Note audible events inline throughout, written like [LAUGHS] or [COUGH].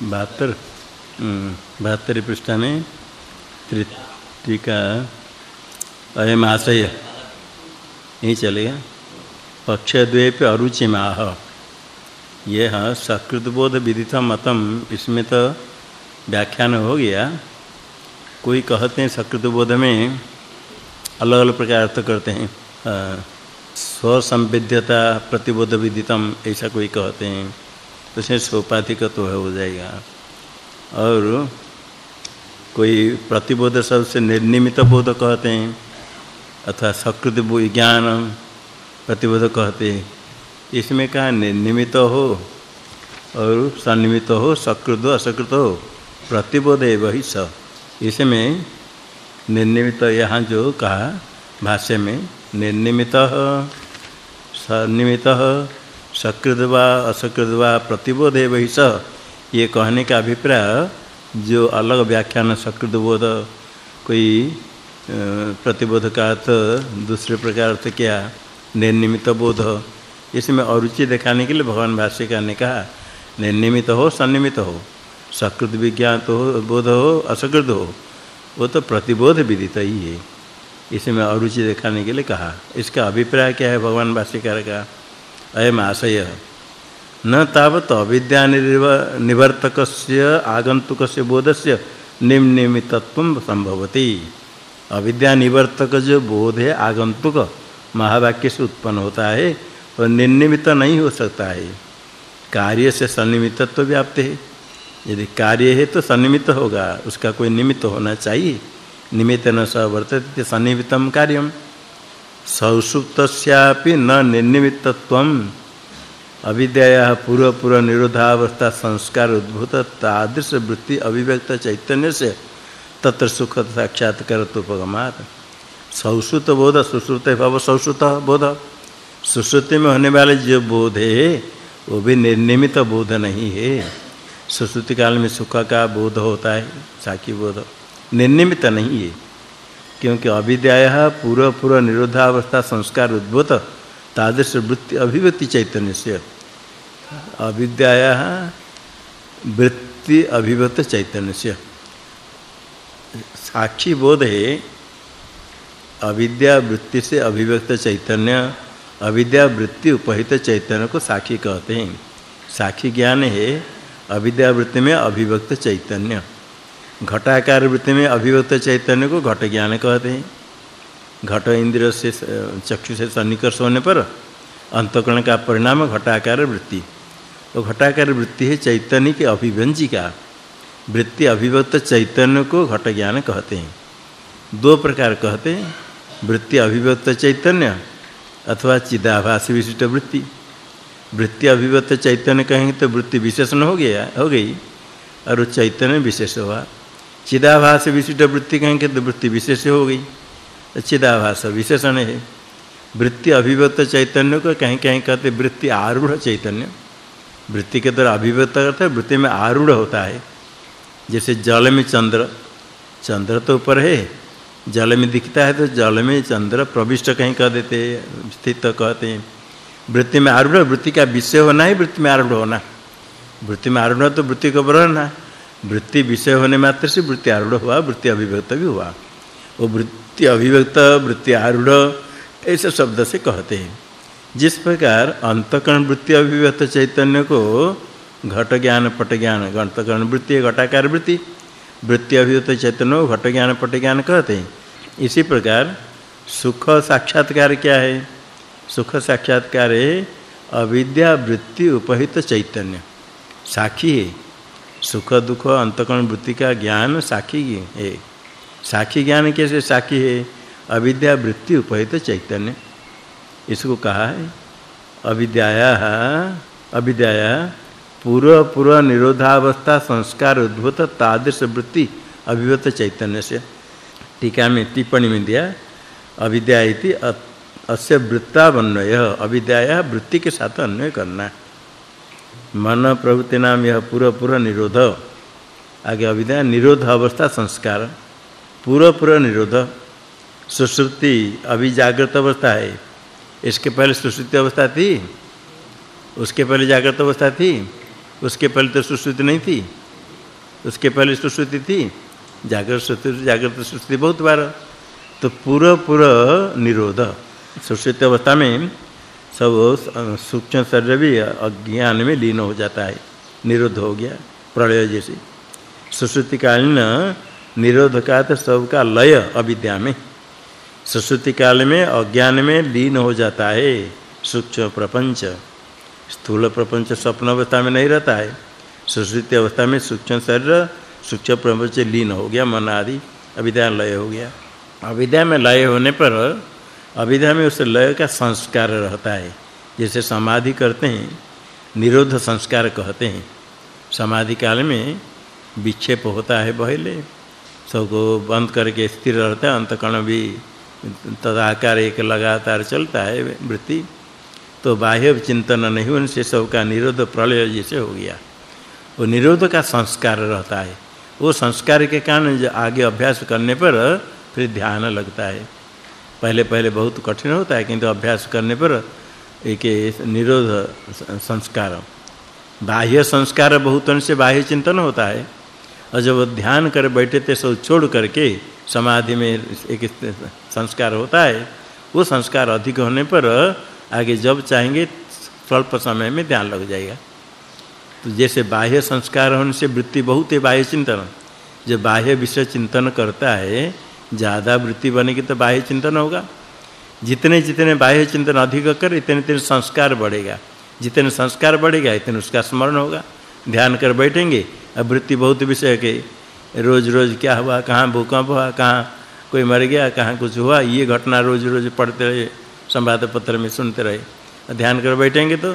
बहत्तर बहत्तर पृष्ठ में तृतीका अयम आशय यही चलेगा पक्षद्वे पे अरुचि माह यह सकृत बोध विदित मतम इसमें तो व्याख्यान हो गया। कोई कहते हैं सकृत बोध में अलग अलग प्रकार अर्थ करते हैं। स्व संवेद्यता प्रतिबोध विदितम ऐसा कोई कहते हैं। तो उसमें सोपाधिक तो हो जाएगा। और कोई प्रतिबोध सबसे निर्निमित बोध कहते हैं, अथवा सकृत ज्ञान प्रतिबोध कहते हैं। इसमें कहा निर्निमित हो और सन्निमित हो, सकृत असकृत हो, प्रतिबोध है वही स। इसमें निर्निमित यहाँ जो कहा, भाष्य में निर्निमित सन्निमित सकृत व व प्रतिबोध वही स ये कहने का अभिप्राय, जो अलग व्याख्यान सकृत बोध कोई प्रतिबोध का अर्थ दूसरे प्रकार अर्थ क्या, निर्निमित बोध। इसमें अरुचि दिखाने के लिए भगवान भाष्यकार ने कहा, निर्निमित हो, सन्निमित हो। सकृत विज्ञान तो हो, बोध हो असकृत हो। वो तो प्रतिबोध विदित ही है। इसमें अरुचि दिखाने के लिए कहा। इसका अभिप्राय क्या है भगवान भाष्यकार का? अयम आशय न तावत अविद्या निवर्तकस्य आगंतुकस्य बोधस्य निम्निमितत्व संभवति अविद्या निवर्तक जो बोध है आगंतुक महावाक्य से उत्पन्न होता है और निर्निमित नहीं हो सकता है। कार्य से सन्निमित्तत्व व्याप्त है। यदि कार्य है तो सन्निमित्त होगा, उसका कोई निमित्त होना चाहिए। निमित्त न स वर्तते सन्निमित्तम कार्यम। सौसुप्तस्यापि न निर्निमित्तत्वम। अविद्या पूर्व पूर्व निरोधावस्था संस्कार उद्भूत तादृश वृत्ति अभिव्यक्त चैतन्य से तत्र सुख साक्षात्कार उपगमात सौसुत बोध सुश्रुत भव सौसुत बोध। सुश्रुति में होने वाले जो बोध है वो भी निर्निमित बोध नहीं है। सुश्रुति काल में सुख का बोध होता है साखी बोध। निर्निमित नहीं है। क्योंकि अविद्या पूर्व पूर्व निरोधावस्था संस्कार उद्भूत, तादृश वृत्ति अभिव्यक्ति चैतन्य से अविद्या वृत्ति अभिव्यक्त चैतन्य से साक्षी बोध है, अविद्या वृत्ति से अभिव्यक्त चैतन्य, अविद्या वृत्ति उपहित चैतन्य को साक्षी कहते हैं। साक्षी ज्ञान है, अविद्या वृत्ति में अभिव्यक्त चैतन्य। घटाकार वृत्ति में अभिव्यक्त चैतन्य को घट ज्ञान कहते हैं। घट इंद्र से, चक्षु से सन्निकर्ष होने पर अंतकरण का परिणाम घटाकार वृत्ति तो घटाकार वृत्ति है चैतन्य की अभिव्यंजी का वृत्ति अभिव्यक्त चैतन्य को घट ज्ञान कहते हैं। दो प्रकार कहते हैं। वृत्ति अभिव्यक्त चैतन्य अथवा चिदाभास विशिष्ट वृत्ति। वृत्ति अभिव्यक्त चैतन्य कहेंगे तो वृत्ति विशेषण हो गया, हो गई, और चैतन्य विशेष हुआ। चिदाभास विशिष्ट वृत्ति कहेंगे तो वृत्ति विशेष हो गई। चिदाभास विशेषण है। वृत्ति अभिव्यक्त चैतन्य को कहीं कहीं, कहते वृत्ति आरूढ़ चैतन्य। वृत्ति के द्वारा अभिव्यक्त करते वृत्ति में आरूढ़ होता है। जैसे जल में चंद्र चंद्र तो ऊपर है। जल में दिखता है तो जल में चंद्र प्रविष्ट कहीं कह देते स्थित कहते हैं। वृत्ति में आरूढ़, वृत्ति का विषय होना है वृत्ति में आरूढ़ होना। वृत्ति में आरूढ़ तो वृत्ति को बढ़ना वृत्ति विषय होने मात्र से वृत्ति आरूढ़ हुआ, वृत्ति अभिव्यक्त भी हुआ। वो वृत्ति अभिव्यक्त, वृत्ति आरूढ़, ऐसे शब्द से कहते हैं। जिस प्रकार अंतकरण वृत्ति अभिव्यक्त चैतन्य को घट ज्ञान, पट ज्ञान, अंतकरण वृत्ति, घटाकार वृत्ति वृत्ति अभिव्यक्त चैतन्य को घट ज्ञान, पट ज्ञान कहते हैं। इसी प्रकार सुख साक्षात्कार क्या है? सुख साक्षात्कार है अविद्या वृत्ति उपहित चैतन्य। साक्षी है। सुख, दुख, अंतकरण, वृत्ति का ज्ञान साखी है। साखी ज्ञान कैसे साखी है? अविद्या वृत्ति उपहित चैतन्य। इसको कहा है, अविद्याया अविद्याया, पूर्व पूर्व निरोधावस्था संस्कार उद्भूत तादृश वृत्ति अभिव्यक्त चैतन्य से। टीका में टिप्पणी में दिया, अविद्या इति अस्य वृत्तावन्वय, अविद्याया वृत्ति के साथ अन्वय करना। मन प्रवृत्ति नाम यह पूर्व पूर्व निरोध। आगे अविद्या निरोध अवस्था संस्कार। पूर्व पूर्व निरोध। सुश्रुति अभी जागृत अवस्था है। इसके पहले सुश्रुति अवस्था थी। उसके पहले जागृत अवस्था थी। उसके पहले तो सुश्रुति नहीं थी। उसके पहले सुश्रुति थी। जागृत सुश्रुति जागृत सुश्रुति बहुत बार। तो पूरा पूरा निरोध। सुश्रुति अवस्था में सब सूक्ष्म शरीर भी अज्ञान में लीन हो जाता है निरोध हो गया प्रलय जैसे। सुश्रुति कालीन निरोध का तो सबका लय अविद्या में। सुश्रुति काल में अज्ञान में लीन हो जाता है सूक्ष्म प्रपंच। स्थूल प्रपंच स्वप्न अवस्था में नहीं रहता है। सुश्रुति अवस्था में सूक्ष्म शरीर, सूक्ष्म प्रपंच लीन हो गया, मन आदि अविद्या लय हो गया। अविद्या में लय होने पर अविद्या में उस लय का संस्कार रहता है। जैसे समाधि करते हैं, निरोध संस्कार कहते हैं। समाधि काल में विक्षेप होता है पहले, सबको बंद करके स्थिर रहता है अंतकण भी तदाकार एक लगातार चलता है वृत्ति। तो बाह्य चिंतन नहीं होने से सबका निरोध प्रलय जैसे हो गया। वो निरोध का संस्कार रहता है। वो संस्कार के कारण आगे अभ्यास करने पर फिर ध्यान लगता है। पहले पहले बहुत कठिन होता है, किंतु अभ्यास करने पर एक निरोध संस्कार, बाह्य संस्कार बहुत से बाह्य चिंतन होता है। और जब ध्यान कर बैठे थे, सब छोड़ करके समाधि में एक संस्कार होता है, वो संस्कार अधिक होने पर आगे जब चाहेंगे, स्वल्प समय में ध्यान लग जाएगा। तो जैसे बाह्य संस्कार होने से वृत्ति बहुत है, बाह्य चिंतन। जो बाह्य विषय चिंतन करता है ज़्यादा वृत्ति बनेगी तो बाह्य चिंतन होगा। जितने जितने बाह्य चिंतन अधिक कर, इतने इतने संस्कार बढ़ेगा। जितने संस्कार बढ़ेगा, इतने उसका स्मरण होगा। ध्यान कर बैठेंगे। अब वृत्ति बहुत विषय के। रोज रोज क्या हुआ, कहाँ भूकंप हुआ, कहाँ कोई मर गया, कहाँ कुछ हुआ, ये घटना रोज रोज पढ़ते रहे संवाद पत्र में सुनते रहे ध्यान कर बैठेंगे तो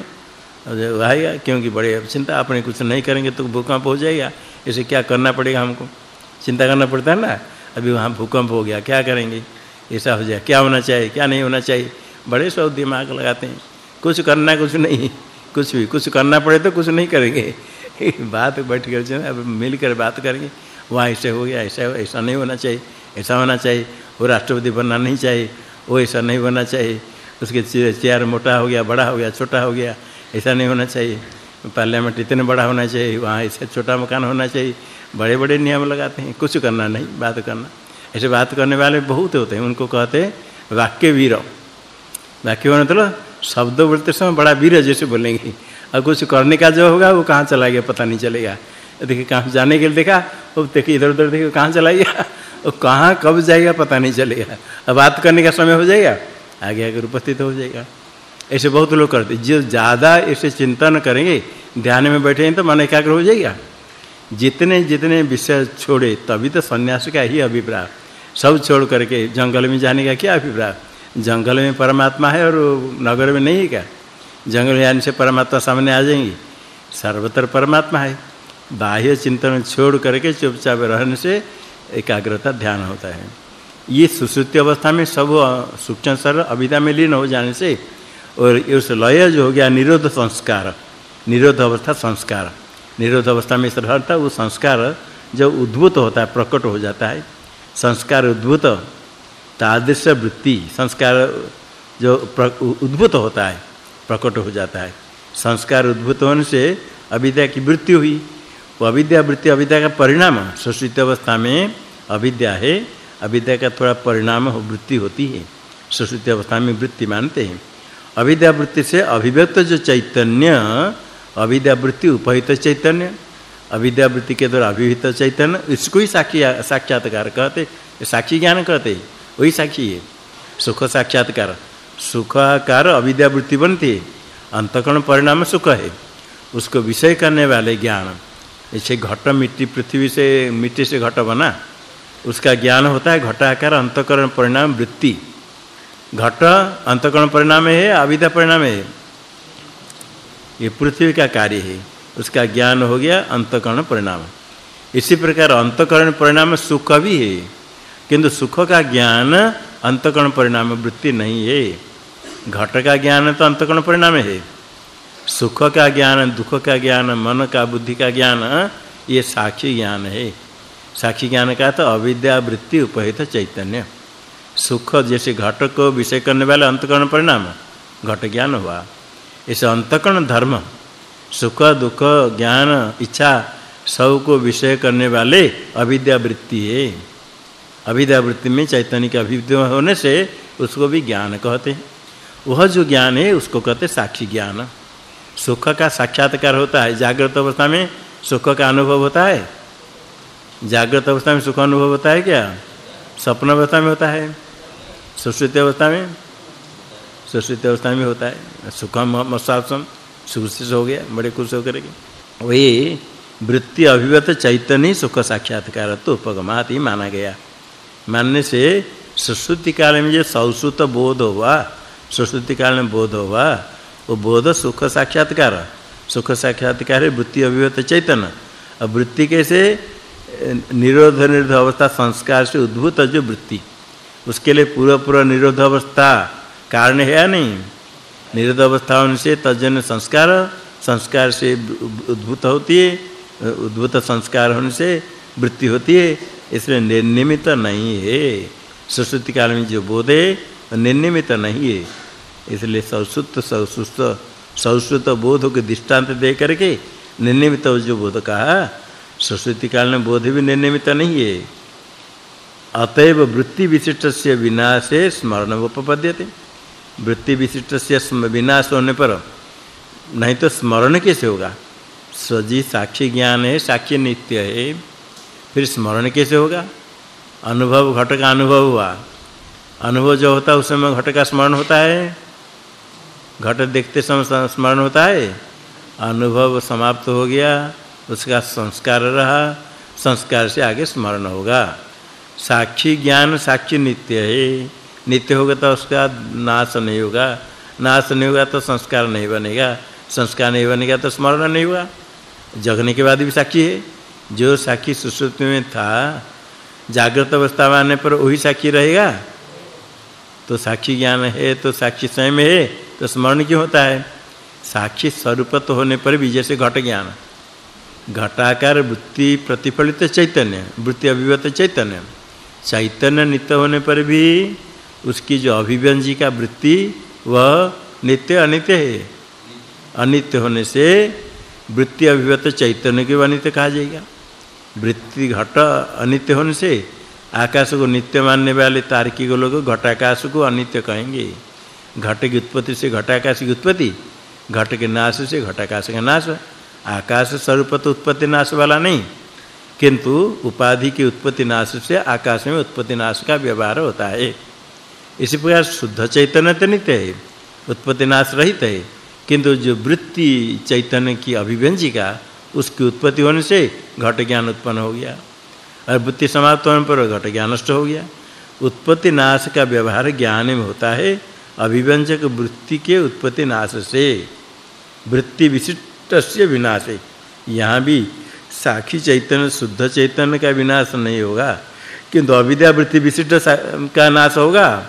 आएगा, क्योंकि बड़े चिंता अपने कुछ नहीं करेंगे तो भूकंप हो जाएगा। इसे क्या करना पड़ेगा हमको? चिंता करना पड़ता है ना? अभी वहाँ भूकंप हो गया, क्या करेंगे? ऐसा हो जाए, क्या होना चाहिए, क्या नहीं होना चाहिए? बड़े सब दिमाग लगाते हैं। कुछ करना कुछ नहीं, कुछ भी, कुछ करना पड़े तो कुछ नहीं करेंगे। [LAUGHS] बात बैठ कर अब मिलकर बात करेंगे। वहाँ ऐसे हो गया, ऐसा ऐसा नहीं होना चाहिए, ऐसा होना चाहिए। वो राष्ट्रपति बनना नहीं चाहिए, वो ऐसा नहीं बनना चाहिए। उसके चेयर मोटा हो गया, बड़ा हो गया, छोटा हो गया, ऐसा नहीं होना चाहिए। पार्लियामेंट इतने बड़ा होना चाहिए, वहाँ ऐसे छोटा मकान होना चाहिए। बड़े-बड़े नियम लगाते हैं, कुछ करना नहीं, बात करना। ऐसे बात करने वाले बहुत होते हैं, उनको कहते हैं वाक्य वीर। वाक्य मतलब शब्द बोलते समय बड़ा वीर जैसे बोलेंगे। और कुछ करने का जो होगा, वो कहाँ चला गया, पता नहीं चलेगा। देखिए, कहाँ जाने के लिए देखा, वो देखिए इधर-उधर देखिए, कहाँ चला गया। वो कहाँ, कब जाएगा, पता नहीं चलेगा। अब बात करने का समय हो जाएगा, आगे आगे उपस्थित हो जाएगा। ऐसे बहुत लोग करते जो ज़्यादा ऐसे चिंतन करेंगे, ध्यान में बैठे हैं तो मन एकाग्र हो जाएगा। जितने जितने विषय छोड़े, तभी तो सन्यास का ही अभिप्राय। सब छोड़ करके जंगल में जाने का क्या अभिप्राय? जंगल में परमात्मा है और नगर में नहीं है क्या? जंगल आने से परमात्मा सामने आ जाएँगे। सर्वत्र परमात्मा है। बाह्य चिंतन छोड़ करके चुपचाप रहने से एकाग्रता ध्यान होता है। ये सुसुप्ति अवस्था में सब सूक्ष्म सर अविद्या में लीन हो जाने से और उस लय जो हो गया, निरोध संस्कार। निरोध अवस्था संस्कार। निरोध अवस्था में रहता वो संस्कार जब उद्भूत होता है, प्रकट हो जाता है, संस्कार उद्भूत, तादृश वृत्ति संस्कार जो उद्भूत होता है, प्रकट हो जाता है। संस्कार उद्भूत होने से अविद्या की वृत्ति हुई। वो अविद्या वृत्ति, अविद्या का परिणाम सुश्रित अवस्था में अविद्या है, अविद्या का थोड़ा परिणाम हो, वृत्ति होती है। सुश्रित अवस्था में वृत्ति मानते हैं। अविद्या वृत्ति से अभिव्यक्त जो चैतन्य अविद्या वृत्ति उपहित चैतन्य। अविद्या वृत्ति के द्वारा अभिहित चैतन्य। इसको ही साक्षी साक्षात्कार कहते। साक्षी ज्ञान कहते। वही साक्षी है। सुख साक्षात्कार। सुखाकार अविद्या वृत्ति बनती। है अंतकरण परिणाम सुख है। उसको विषय करने वाले ज्ञान। जैसे घट मिट्टी पृथ्वी से मिट्टी से घट बना। उसका ज्ञान होता है घटाकार अंतकरण परिणाम वृत्ति। घट अंतकरण परिणाम है, अविद्या परिणाम है। ये पृथ्वी का कार्य है। उसका ज्ञान हो गया, अंतकरण परिणाम। इसी प्रकार अंतकरण परिणाम सुख भी है, किंतु सुख का ज्ञान अंतकरण परिणाम वृत्ति नहीं है। घट का ज्ञान तो अंतकरण परिणाम है। सुख का ज्ञान, दुख का ज्ञान, मन का, बुद्धि का ज्ञान, ये साक्षी ज्ञान है। साक्षी ज्ञान का तो अविद्या वृत्ति उपहित चैतन्य। सुख जैसे घट को विषय करने वाला अंतकरण परिणाम, घट ज्ञान हुआ। इस अंतकरण धर्म, सुख, दुख, ज्ञान, इच्छा, सबको विषय करने वाले अविद्या वृत्ति है। अविद्या वृत्ति में चैतन्य के अभिव्यक्त होने से उसको भी ज्ञान कहते हैं। वह जो ज्ञान है, उसको कहते साक्षी ज्ञान। सुख का साक्षात्कार होता है। जागृत अवस्था में सुख का अनुभव होता है। जागृत अवस्था में सुख अनुभव होता है क्या? स्वप्न अवस्था में होता है। सुश्रुति अवस्था में सुश्रुति अवस्था में होता है। सुखम मसासम सुख से हो गया, बड़े खुश होकर के। वही वृत्ति अभिव्यक्त चैतन्य सुख साक्षात्कार तो उपगमात ही माना गया। मानने से सुश्रुति काल में जो सौश्रुत बोध हुआ, सुश्रुति काल में बोध हुआ, वो बोध सुख साक्षात्कार सुख साक्षात्कार है वृत्ति अभिव्यक्त चैतन्य। और वृत्ति कैसे? निरोध निरोध अवस्था, संस्कार से उद्भूत जो वृत्ति। उसके लिए पूरा पूरा निरोध अवस्था कारण है या नहीं? निरोध अवस्था से तजन संस्कार संस्कार से उद्भूत होती है, उद्भूत संस्कार होने से वृत्ति होती है, इसमें निर्निमित नहीं है। सुश्रुति काल में जो बोध है निर्निमित नहीं है। इसलिए सौसुत सौसुत सौसुत बोध को दृष्टांत दे करके निर्निमित जो बोध कहा, सुश्रुति काल में बोध भी निर्निमित नहीं है। अतएव वृत्ति विशिष्टस्य विनाशे स्मरण उपपद्यते विशिष्ट से विनाश होने पर नहीं तो स्मरण कैसे होगा? सजी साक्षी ज्ञान है, साक्षी नित्य है, फिर स्मरण कैसे होगा? अनुभव घट का अनुभव हुआ। अनुभव जो होता है, उस समय घट का स्मरण होता है। घट देखते समय स्मरण होता है। अनुभव समाप्त हो गया, उसका संस्कार रहा, संस्कार से आगे स्मरण होगा। साक्षी ज्ञान, साक्षी नित्य है। नित्य होगा तो उसका नाश नहीं होगा। नाश नहीं होगा तो संस्कार नहीं बनेगा। संस्कार नहीं बनेगा तो स्मरण नहीं होगा। जगने के बाद भी साक्षी है। जो साक्षी सुसुप्ति में था, जागृत अवस्था में आने पर वही साक्षी रहेगा। तो साक्षी ज्ञान है तो साक्षी स्वयं है तो स्मरण क्यों होता है? साक्षी स्वरूप तो होने पर भी जैसे घट ज्ञान। घटाकार वृत्ति प्रतिफलित चैतन्य, वृत्ति अभिव्यक्त चैतन्य। चैतन्य नित्य होने पर भी उसकी जो अभिव्यंजी का वृत्ति, वह नित्य अनित्य है। अनित्य होने से वृत्ति अभिव्यक्त चैतन्य के अनित्य कहा जाएगा। वृत्ति घट अनित्य होने से आकाश को नित्य मानने वाले तार्किक लोग घटाकाश को अनित्य कहेंगे। घट की उत्पत्ति से घटाकाश की उत्पत्ति, घट के नाश से घटाकाश का नाश। आकाश स्वरूप तो उत्पत्ति नाश वाला नहीं, किंतु उपाधि की उत्पत्ति नाश से आकाश में उत्पत्ति नाश का व्यवहार होता है। इसी प्रकार शुद्ध चैतन्य तो नित्य है, उत्पत्ति नाश रहित है। किंतु जो वृत्ति चैतन्य की अभिव्यंजिका, उसकी उत्पत्ति होने से घट ज्ञान उत्पन्न हो गया। और वृत्ति समाप्त होने पर घट ज्ञान नष्ट हो गया। उत्पत्ति नाश का व्यवहार ज्ञान में होता है, अभिव्यंजक वृत्ति के उत्पत्ति नाश से। वृत्ति विशिष्टस्य विनाश यहाँ भी साखी चैतन्य, शुद्ध चैतन्य का विनाश नहीं होगा। किंतु अविद्या वृत्ति विशिष्ट का नाश होगा।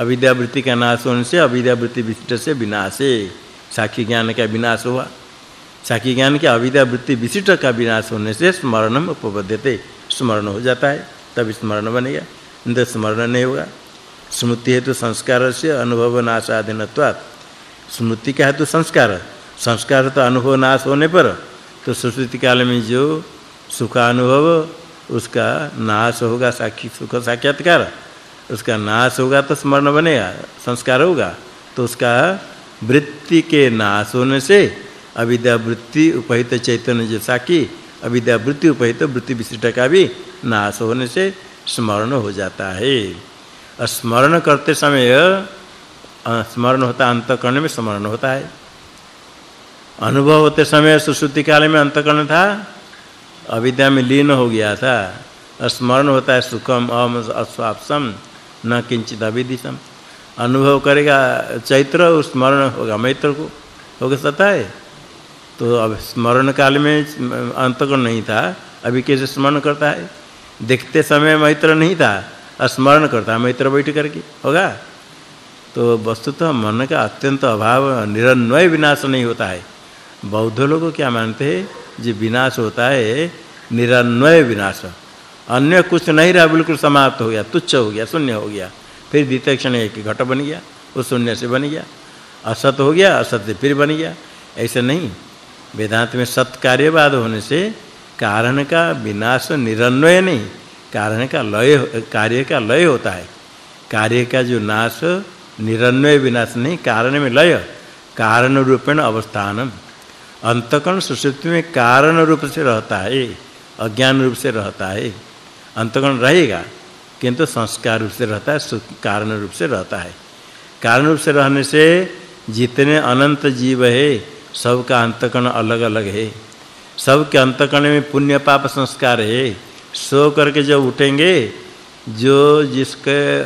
अविद्या वृत्ति का नाश होने से अविद्या वृत्ति विशिष्ट से विनाश। है साक्षी ज्ञान का विनाश हुआ। साक्षी ज्ञान के अविद्या वृत्ति विशिष्ट का विनाश होने से स्मरणम उपपद्यते। स्मरण हो जाता है तब स्मरण बनेगा। नहीं स्मरण नहीं होगा। स्मृति हेतु संस्कार से अनुभव नाशाधीनत्वात् स्मृति का हेतु संस्कार। संस्कार तो अनुभव नाश होने पर तो सुश्रुति काल में जो सुख अनुभव उसका नाश होगा साक्षी सुख साक्षात्कार। उसका नाश होगा तो स्मरण बनेगा, संस्कार होगा। तो उसका वृत्ति के नाश होने से अविद्या वृत्ति उपहित चैतन्य जैसा कि अविद्या वृत्ति उपहित वृत्ति विशिष्ट का भी नाश होने से स्मरण हो जाता है। और स्मरण करते समय स्मरण होता अंतकरण में, स्मरण होता है। अनुभव होते समय सुश्रुति काल में अंतकरण था, अविद्या में लीन हो गया था। स्मरण होता है सुखम अम अस्वापसम न किंचित अविदिशम अनुभव करेगा, चैत्र स्मरण होगा, मैत्र को, होगा सकता है तो अब स्मरण काल में अंतकरण नहीं था, अभी कैसे स्मरण करता है? देखते समय मैत्र नहीं था, स्मरण करता है मैत्र बैठ करके, होगा? तो वस्तुतः मन का अत्यंत अभाव, निरन्वय विनाश नहीं होता है। बौद्ध लोग क्या मानते हैं? जो, विनाश होता है, निरन्वय विनाश। अन्य कुछ नहीं रहा, बिल्कुल समाप्त हो गया, तुच्छ हो गया, शून्य हो गया। फिर द्वितीय क्षण एक घट बन गया, वो शून्य से बन गया। असत हो गया, असत से फिर बन गया। ऐसे नहीं, वेदांत में सत कार्यवाद होने से कारण का विनाश निरन्वय नहीं, कारण का लय कार्य का लय होता है। कार्य का जो नाश, निरन्वय विनाश नहीं, कारण में लय, कारण रूपेण अवस्थानम। अंतकण सुषुप्ति में कारण रूप से रहता है, अज्ञान रूप से रहता है। अंतकण रहेगा, किंतु संस्कार रूप से रहता है कारण रूप से रहता है। कारण रूप से रहने से जितने अनंत जीव है, सबका अंतकण अलग-अलग है। सबके अंतकण में पुण्य पाप संस्कार है। सो करके जब उठेंगे, जो जिसके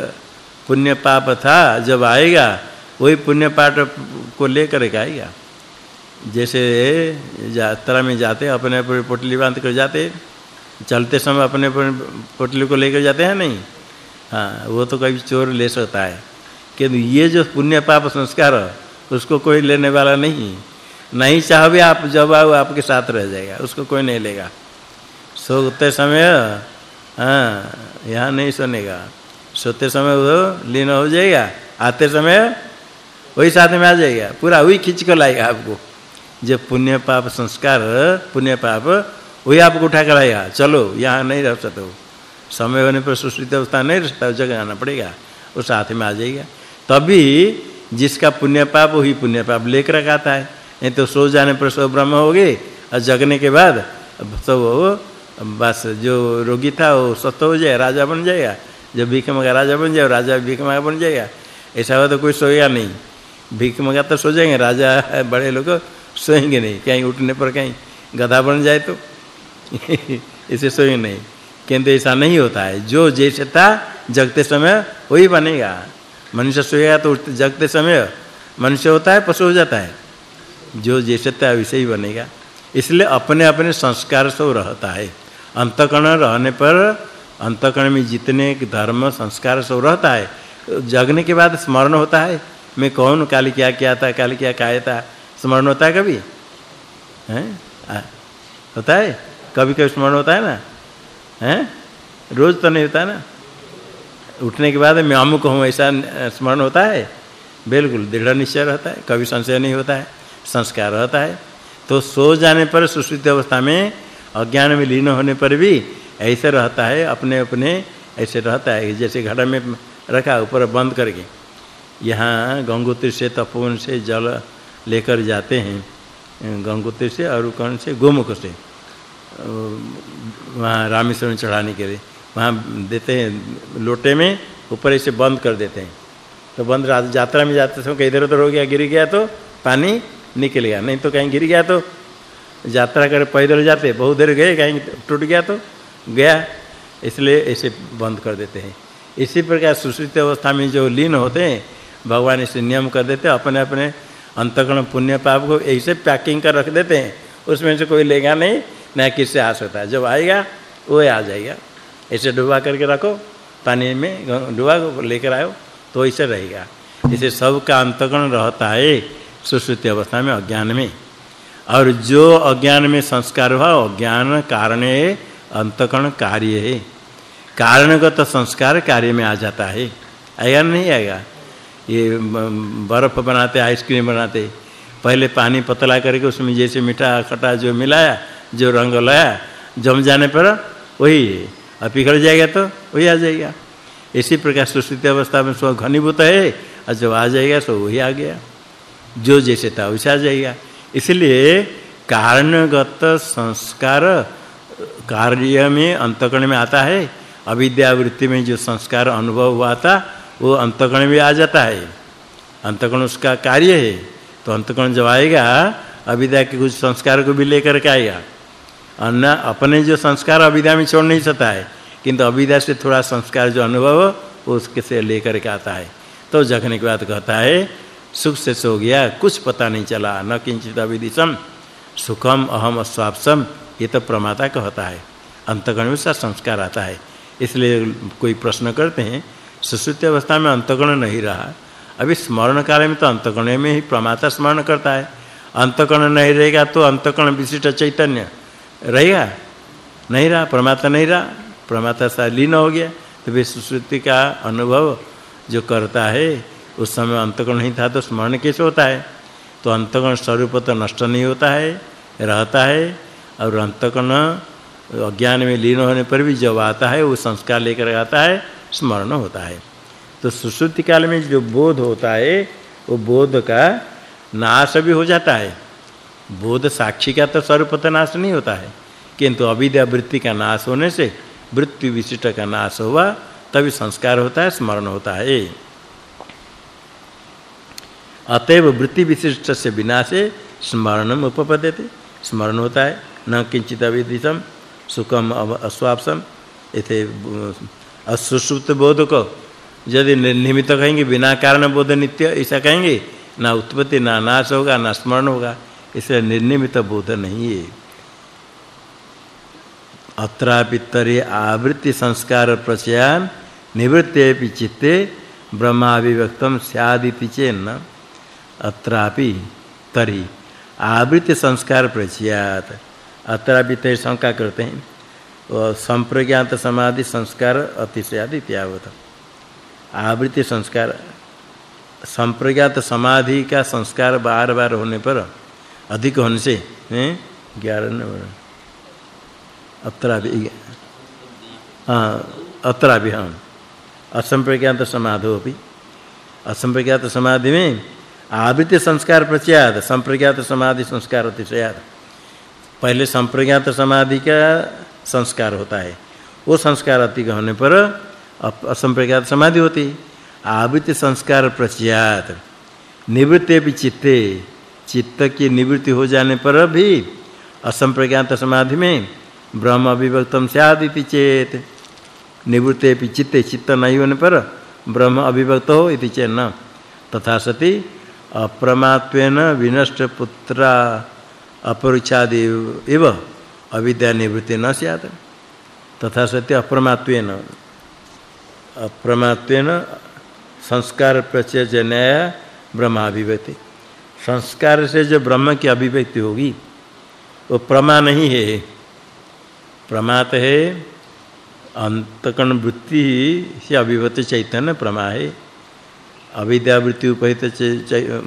पुण्य पाप था, जब आएगा, वही पुण्य पाप को लेकर आएगा। जैसे यात्रा में जाते, अपने अपने पोटली बाँध कर जाते चलते समय अपने पोटली को लेकर जाते हैं नहीं? हाँ वो तो कभी चोर ले सकता है। किंतु ये जो पुण्य पाप संस्कार, उसको कोई लेने वाला नहीं। नहीं चाहे आप, जब आओ, आपके साथ रह जाएगा, उसको कोई नहीं लेगा। सोते समय हाँ यहाँ नहीं सोनेगा। सोते समय वो लीन हो जाएगा, आते समय वही साथ में आ जाएगा। पूरा वही खींच कर लाएगा आपको। जब पुण्य पाप संस्कार, पुण्य पाप वही आपको उठा कर आएगा चलो, यहाँ नहीं रह सकते समय होने पर सुश्रित अवस्था नहीं रह सकता, जगह आना पड़ेगा। वो साथ में आ जाएगा तभी जिसका पुण्य पाप वही पुण्य पाप लेकर आता है। नहीं तो सो जाने पर सो ब्रह्म हो गए और जगने के बाद तो वो, बस जो रोगी था, वो स्वस्थ हो जाए राजा बन जाएगा। जब भीख मंगा राजा बन जाए, राजा भीख मंगा बन जाएगा। ऐसा हो तो कोई सोएगा नहीं। भीख मंगा तो सो जाएँगे, राजा बड़े लोग सोएँगे नहीं, कहीं उठने पर कहीं गधा बन जाए तो। [LAUGHS] इसे सोएँगे नहीं। किंतु ऐसा नहीं होता है। जो जैसे था जगते समय वही बनेगा। मनुष्य सोएगा तो जगते समय मनुष्य होता है, पशु हो जाता है। जो जैसे था वैसे ही बनेगा। इसलिए अपने अपने संस्कार से रहता है। अंतकरण रहने पर अंतकरण में जितने धर्म संस्कार सब रहता है। जगने के बाद स्मरण होता है। मैं कौन काल क्या किया था, काल क्या खाया था? स्मरण होता है कभी? हैं? होता है? कभी कभी स्मरण होता है ना? हैं? रोज तो नहीं होता है ना? उठने के बाद मैं अमुक हूँ, ऐसा स्मरण होता है? बिल्कुल, दृढ़ निश्चय रहता है, कभी संशय नहीं होता है, संस्कार रहता है। तो सो जाने पर, सुश्रुति अवस्था में अज्ञान में लीन होने पर भी ऐसे रहता है, अपने अपने ऐसे रहता है, जैसे घड़ा में रखा, ऊपर बंद करके। यहाँ गंगोत्री से तपोवन से जल लेकर जाते हैं, गंगोत्री से और कौन से गोमुख से। वहाँ रामेश्वर में चढ़ाने के लिए। वहाँ देते हैं, लोटे में ऊपर ऐसे बंद कर देते हैं। तो बंद रात, यात्रा में जाते समय इधर उधर हो गया, गिर गया तो पानी निकल गया। नहीं तो कहीं गिर गया तो यात्रा कर पैदल जाते, बहुत देर गए, कहीं टूट गया तो गया। इसलिए ऐसे बंद कर देते हैं। इसी प्रकार सुश्रुत अवस्था में जो लीन होते हैं, भगवान इसे नियम कर देते हैं अपने अपने अंतकरण पुण्य पाप को ऐसे पैकिंग कर रख देते हैं। उसमें से कोई लेगा नहीं ना किससे आ सकता है? जब आएगा वो आ जाएगा। ऐसे डुबा करके रखो, पानी में डुबा लेकर आयो तो ऐसे रहेगा। इसे सब का अंतकरण रहता है सुश्रुति अवस्था में, अज्ञान में। और जो अज्ञान में संस्कार हुआ, अज्ञान कारण है अंतकरण कार्य है। कारणगत संस्कार कार्य में आ जाता है। आएगा नहीं आएगा? ये बर्फ़ बनाते, आइसक्रीम बनाते। पहले पानी पतला करके उसमें जैसे मीठा खट्टा जो मिलाया जो रंग लाया, जम जाने पर वही अब पिघल जाएगा तो वही आ जाएगा। इसी प्रकार सुस्थिति अवस्था में सो घनीभूत है, और जब आ जाएगा सो वही आ गया। जो जैसे था वैसे आ जाएगा। इसलिए कारणगत संस्कार, कार्य में, अंतकरण में आता है। अविद्या वृत्ति में जो संस्कार अनुभव हुआ था, वो अंतकरण में आ जाता है। अंतकरण उसका कार्य है। तो अंतकरण जब आएगा, अविद्या के कुछ संस्कार को भी लेकर के आएगा। अन्य अपने जो संस्कार अविद्या में छोड़ नहीं सकता है, किंतु अविद्या से थोड़ा संस्कार जो अनुभव उसके से लेकर के आता है। तो जगने के बाद कहता है, सुख से सो गया, कुछ पता नहीं चला, न किंचित अविदिशम, सुखम अहम स्वापसम ये तो प्रमाता कहता है। अंतगण में सा संस्कार आता है। इसलिए कोई प्रश्न करते हैं सुसुप्ति अवस्था में अंतगण नहीं रहा। अभी स्मरण काल में तो अंतगण में ही प्रमाता स्मरण करता है। अंतगण नहीं रहेगा तो अंतगण विशिष्ट चैतन्य। रहेगा नहीं रहा प्रमाता नहीं रहा? प्रमाता सा लीन हो गया। तो वे सुश्रुति का अनुभव जो करता है, उस समय अंतगण नहीं था तो स्मरण कैसे होता है? तो अंतगण स्वरूप तो नष्ट नहीं होता है, रहता है, और अंतकन अज्ञान में लीन होने पर भी जब आता है, वो संस्कार लेकर आता है, स्मरण होता है। तो सुश्रुति काल में जो बोध होता है, वो बोध का नाश भी हो जाता है। बोध साक्षी का तो स्वरूपत नाश नहीं होता है। किंतु अविद्या वृत्ति का नाश होने से वृत्ति विशिष्ट का नाश हुआ तभी संस्कार होता है, स्मरण होता है। अतएव वृत्ति विशिष्ट से विनाशे स्मरणम उपपद्यते। स्मरण होता है, न किंचित अविदितम सुखम अस्वापसम। इथे असुसुप्त बोध को यदि निमित्त कहेंगे, बिना कारण बोध नित्य, ऐसा कहेंगे, ना उत्पत्ति, ना नाश होगा, ना स्मरण होगा। इसलिए निर्निमित बोध नहीं है। अत्रापितरे आवृत्ति संस्कार प्रचयान निवृत्तेपि चित्ते ब्रह्माविव्यक्तम स्यादिति चेन्न। अत्रापि तरी आवृत्ति संस्कार प्रचयात। अत्रापि तरी शंका करते हैं। और संप्रज्ञात समाधि संस्कार अतिशयादि इत्यावत। आवृत्ति संस्कार, संप्रज्ञात समाधि का संस्कार बार-बार होने पर अधिक होने से, हैं? 11 नंबर अत्रा भी हाँ अत्रा भी हाँ असंप्रज्ञात समाधो भी असंप्रज्ञात समाधि में आवृत्ति संस्कार प्रत्याद संप्रज्ञात समाधि संस्कार अतिशयाद। पहले संप्रज्ञात समाधि का संस्कार होता है। वो संस्कार अति होने पर असंप्रज्ञात समाधि होती। आवृत्ति संस्कार प्रत्याद निवृत्ति भी चित्ते। चित्त की निवृत्ति हो जाने पर भी असंप्रज्ञात समाधि में ब्रह्म अभिव्यक्तम स्यादिति चेत। निवृत्ते भी चित्ते चित्त नहीं होने पर ब्रह्म अभिव्यक्त हो इति न तथा सति अप्रमात्वेन विनष्ट पुत्रा अपरिच्छादि एव अविद्या निवृत्ति न स्यात्। तथा सति अप्रमात्वेन अप्रमात्वेन संस्कार प्रचय ब्रह्म ब्रह्माभिव्यक्ति संस्कार से जो ब्रह्म की अभिव्यक्ति होगी, वो प्रमा नहीं है। प्रमात है, अंतकण वृत्ति से अभिव्यक्त चैतन्य प्रमा है। अविद्या वृत्ति उपहित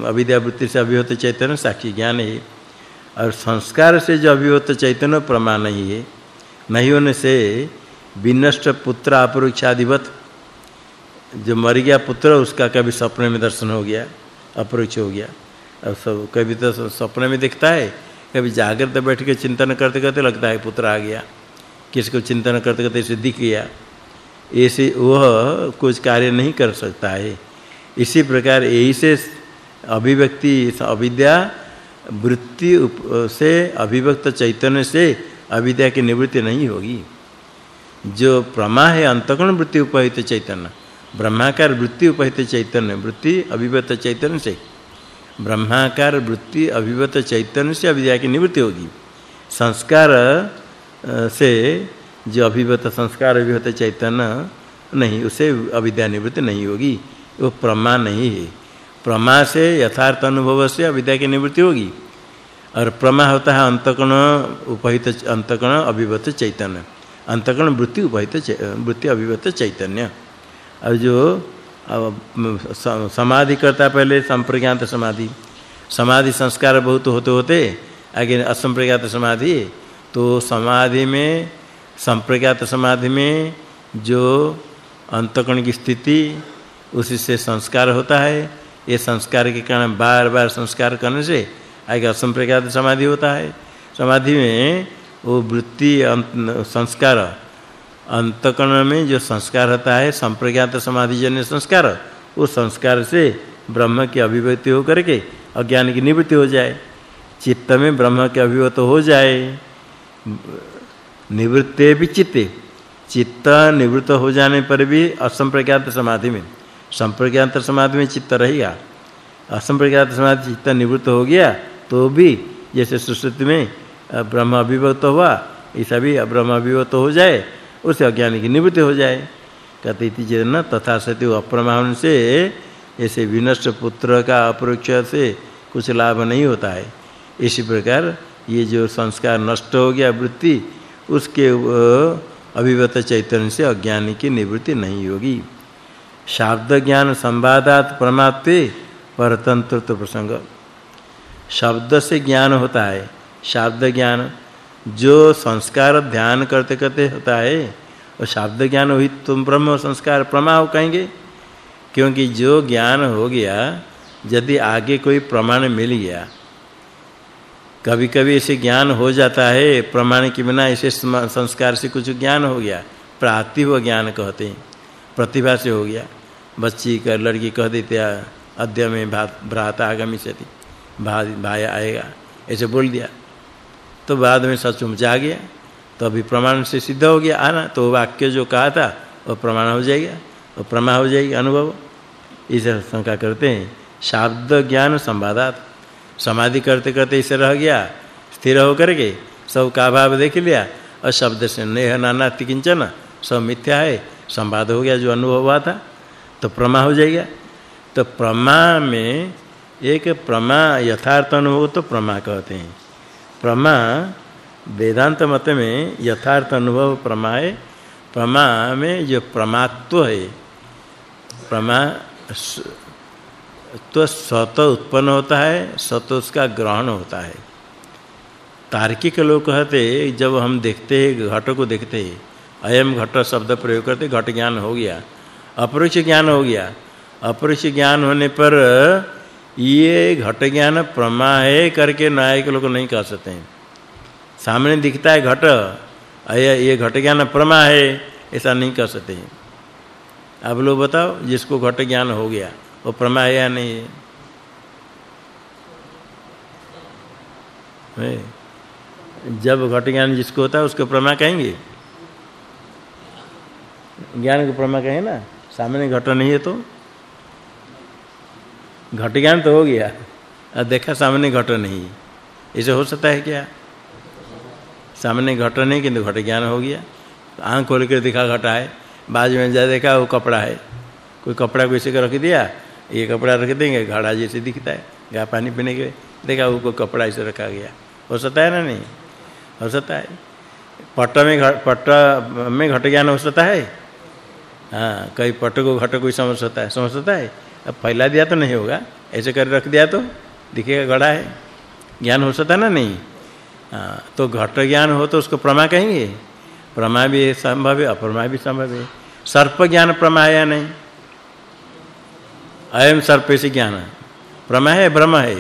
अविद्या वृत्ति से अभिव्यक्त चैतन्य साक्षी ज्ञान है। और संस्कार से जो अभिव्यक्त चैतन्य प्रमा नहीं है, नहीं होने से विनष्ट पुत्र अपरोक्षादिवत जो मर गया पुत्र, उसका कभी सपने में दर्शन हो गया, अपरोक्ष हो गया। अब सब, कभी तो सपने में दिखता है, कभी जागृत बैठ के चिंतन करते करते लगता है, पुत्र आ गया। किसको चिंतन करते करते इसे दिख गया। ऐसे वह कुछ कार्य नहीं कर सकता है। इसी प्रकार यही से अभिव्यक्ति, अविद्या, वृत्ति से अभिव्यक्त चैतन्य से अविद्या की निवृत्ति नहीं होगी। जो प्रमा है अंतकण वृत्ति उपहित चैतन्य, ब्रह्माकार वृत्ति उपहित चैतन्य, वृत्ति अभिव्यक्त चैतन्य से ब्रह्माकार वृत्ति अभिवत चैतन्य से अविद्या की निवृत्ति होगी। संस्कार से जो अभिव्यक्त संस्कार, अभिवत चैतन्य नहीं, उसे अविद्या निवृत्ति नहीं होगी। वो प्रमा नहीं है। प्रमा से यथार्थ अनुभव से अविद्या की निवृत्ति होगी। और प्रमा होता है अंतकण उपहित अंतकण अभिव्यक्त चैतन्य। अंतकण वृत्ति उपहित वृत्ति अभिवत चैतन्य। और जो समाधि करता पहले, संप्रज्ञात समाधि। समाधि संस्कार बहुत होते होते, आगे असंप्रज्ञात समाधि तो समाधि में, संप्रज्ञात समाधि में जो अंतकण की स्थिति, उसी से संस्कार होता है। ये संस्कार के कारण बार-बार संस्कार करने से आगे असंप्रज्ञात समाधि होता है। समाधि में वो वृत्ति संस्कार अंतकण में जो संस्कार होता है, संप्रज्ञात समाधि जन्य संस्कार, उस संस्कार से ब्रह्म की अभिव्यक्ति हो करके अज्ञान की निवृत्ति हो जाए। चित्त में ब्रह्म के अभिव्यक्ति हो जाए। निवृत्ते भी चित्ते। चित्त निवृत्त हो जाने पर भी असंप्रज्ञात समाधि में, संप्रज्ञात समाधि में चित्त रहेगा। असंप्रज्ञात समाधि चित्त निवृत्त हो गया तो भी जैसे सुसुप्ति में, ब्रह्म अभिव्यक्त हुआ, ऐसा भी ब्रह्म अभिव्यक्त हो जाए। उसे अज्ञान की निवृत्ति हो जाए। कहते, इति न तथा सति अप्रमाण से ऐसे विनष्ट पुत्र का अपरोक्ष से कुछ लाभ नहीं होता है। इसी प्रकार ये जो संस्कार नष्ट हो गया वृत्ति, उसके अभिवत चैतन्य से अज्ञान की निवृत्ति नहीं होगी। शब्द ज्ञान संवादात परमात्मे परतंत्र प्रसंग शब्द से ज्ञान होता है। शब्द ज्ञान जो संस्कार ध्यान करते करते होता है, वो शब्द ज्ञान हुई तुम ब्रह्म संस्कार प्रमाण कहेंगे। क्योंकि जो ज्ञान हो गया, यदि आगे कोई प्रमाण मिल गया, कभी-कभी ऐसे ज्ञान हो जाता है, प्रमाण के बिना ऐसे संस्कार से कुछ ज्ञान हो गया प्रातिव ज्ञान कहते हैं, प्रतिभा से हो गया। बच्ची का लड़की कह देती अद्य में भ्राता आगमिष्यति भाई आएगा, ऐसे बोल दिया। तो बाद में सचमुच आ गया। तो अभी प्रमाण से सिद्ध हो गया, आना। तो वाक्य जो कहा था, वो प्रमाण हो जाएगा, वो प्रमा हो जाएगी, अनुभव। इसे शंका करते हैं। शब्द ज्ञान संवादात। समाधि करते करते इसे रह गया, स्थिर होकर के सब का भाव देख लिया। और शब्द से नेह नाना किंचन, सब मिथ्या है, संवाद हो गया जो अनुभव हुआ था। तो प्रमा हो जाएगा। तो प्रमा में एक प्रमा, यथार्थ अनुभव तो प्रमा कहते हैं। प्रमा वेदांत मत में यथार्थ अनुभव प्रमा है प्रमा में जो प्रमात्व है प्रमा तो सत उत्पन्न होता है सत उसका ग्रहण होता है तार्किक लोग कहते जब हम देखते हैं घट को देखते हैं अयम घट शब्द प्रयोग करते घट ज्ञान हो गया अपरोक्ष ज्ञान हो गया अपरोक्ष ज्ञान होने पर ये घट ज्ञान प्रमा है करके न्याय के लोग नहीं कह सकते हैं। सामने दिखता है घट, अय, ये घट ज्ञान प्रमा है, ऐसा नहीं कह सकते हैं। अब लोग बताओ, जिसको घट ज्ञान हो गया, वो प्रमा है या नहीं है? जब घट ज्ञान जिसको होता है, उसको प्रमा कहेंगे? ज्ञान को प्रमा कहें ना? सामने घट नहीं है तो? घट ज्ञान तो हो गया। अब देखा सामने घट नहीं। ऐसे हो सकता है क्या? सामने घट नहीं, किंतु घट ज्ञान हो गया। आँख खोल कर दिखा घटा है बाजू में जा देखा वो कपड़ा है। कोई कपड़ा को इसे रख दिया, ये कपड़ा रख देंगे, घड़ा जैसे दिखता है। गा पानी पीने के देखा वो कपड़ा ऐसे रखा गया। हो सकता है ना नहीं? हो सकता है। पट में पट में घट ज्ञान हो सकता है? हाँ कई पट को घट को समझ सकता है। समझ सकता है? अब फैला दिया तो नहीं होगा। ऐसे कर रख दिया तो दिखेगा घड़ा है। ज्ञान हो सकता ना? नहीं। हाँ तो घट ज्ञान हो तो उसको प्रमा कहेंगे। प्रमा भी संभव है, अप्रमा भी संभव है। सर्प ज्ञान प्रमा है या नहीं? अयम सर्प से ज्ञान। प्रमा है, ब्रह्म है।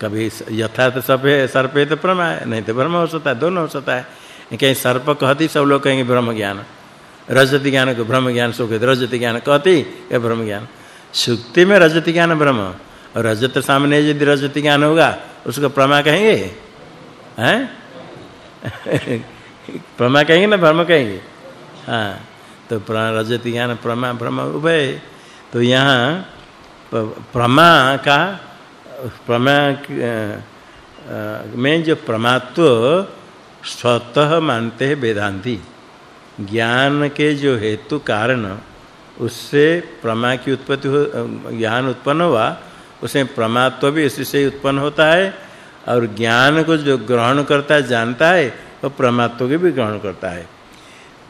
कभी यथार्थ सर्प है सर्प है तो प्रमा है, नहीं तो ब्रह्म हो सकता है, दोनों हो सकता है। कहीं सर्प कहती सब लोग कहेंगे ब्रह्म ज्ञान। रजत ज्ञान को ब्रह्म ज्ञान सो कहते रजत ज्ञान कहती ये ब्रह्म ज्ञान सुक्ति में रजत ज्ञान ब्रह्म, और रजत सामने यदि रजत ज्ञान होगा, उसको प्रमा कहेंगे? हैं? [LAUGHS] प्रमा कहेंगे ना, ब्रह्म कहेंगे? हाँ तो रजत ज्ञान प्रमा, ब्रह्म, उभय। तो यहाँ प्रमा का, प्रमा में जो प्रमात्व स्वतः मानते हैं वेदांती। ज्ञान के जो हेतु कारण उससे प्रमा की उत्पत्ति हो ज्ञान उत्पन्न हुआ उसमें प्रमात्व भी इसी से उत्पन्न होता है, और ज्ञान को जो ग्रहण करता है, जानता है, वो प्रमात्व के भी ग्रहण करता है।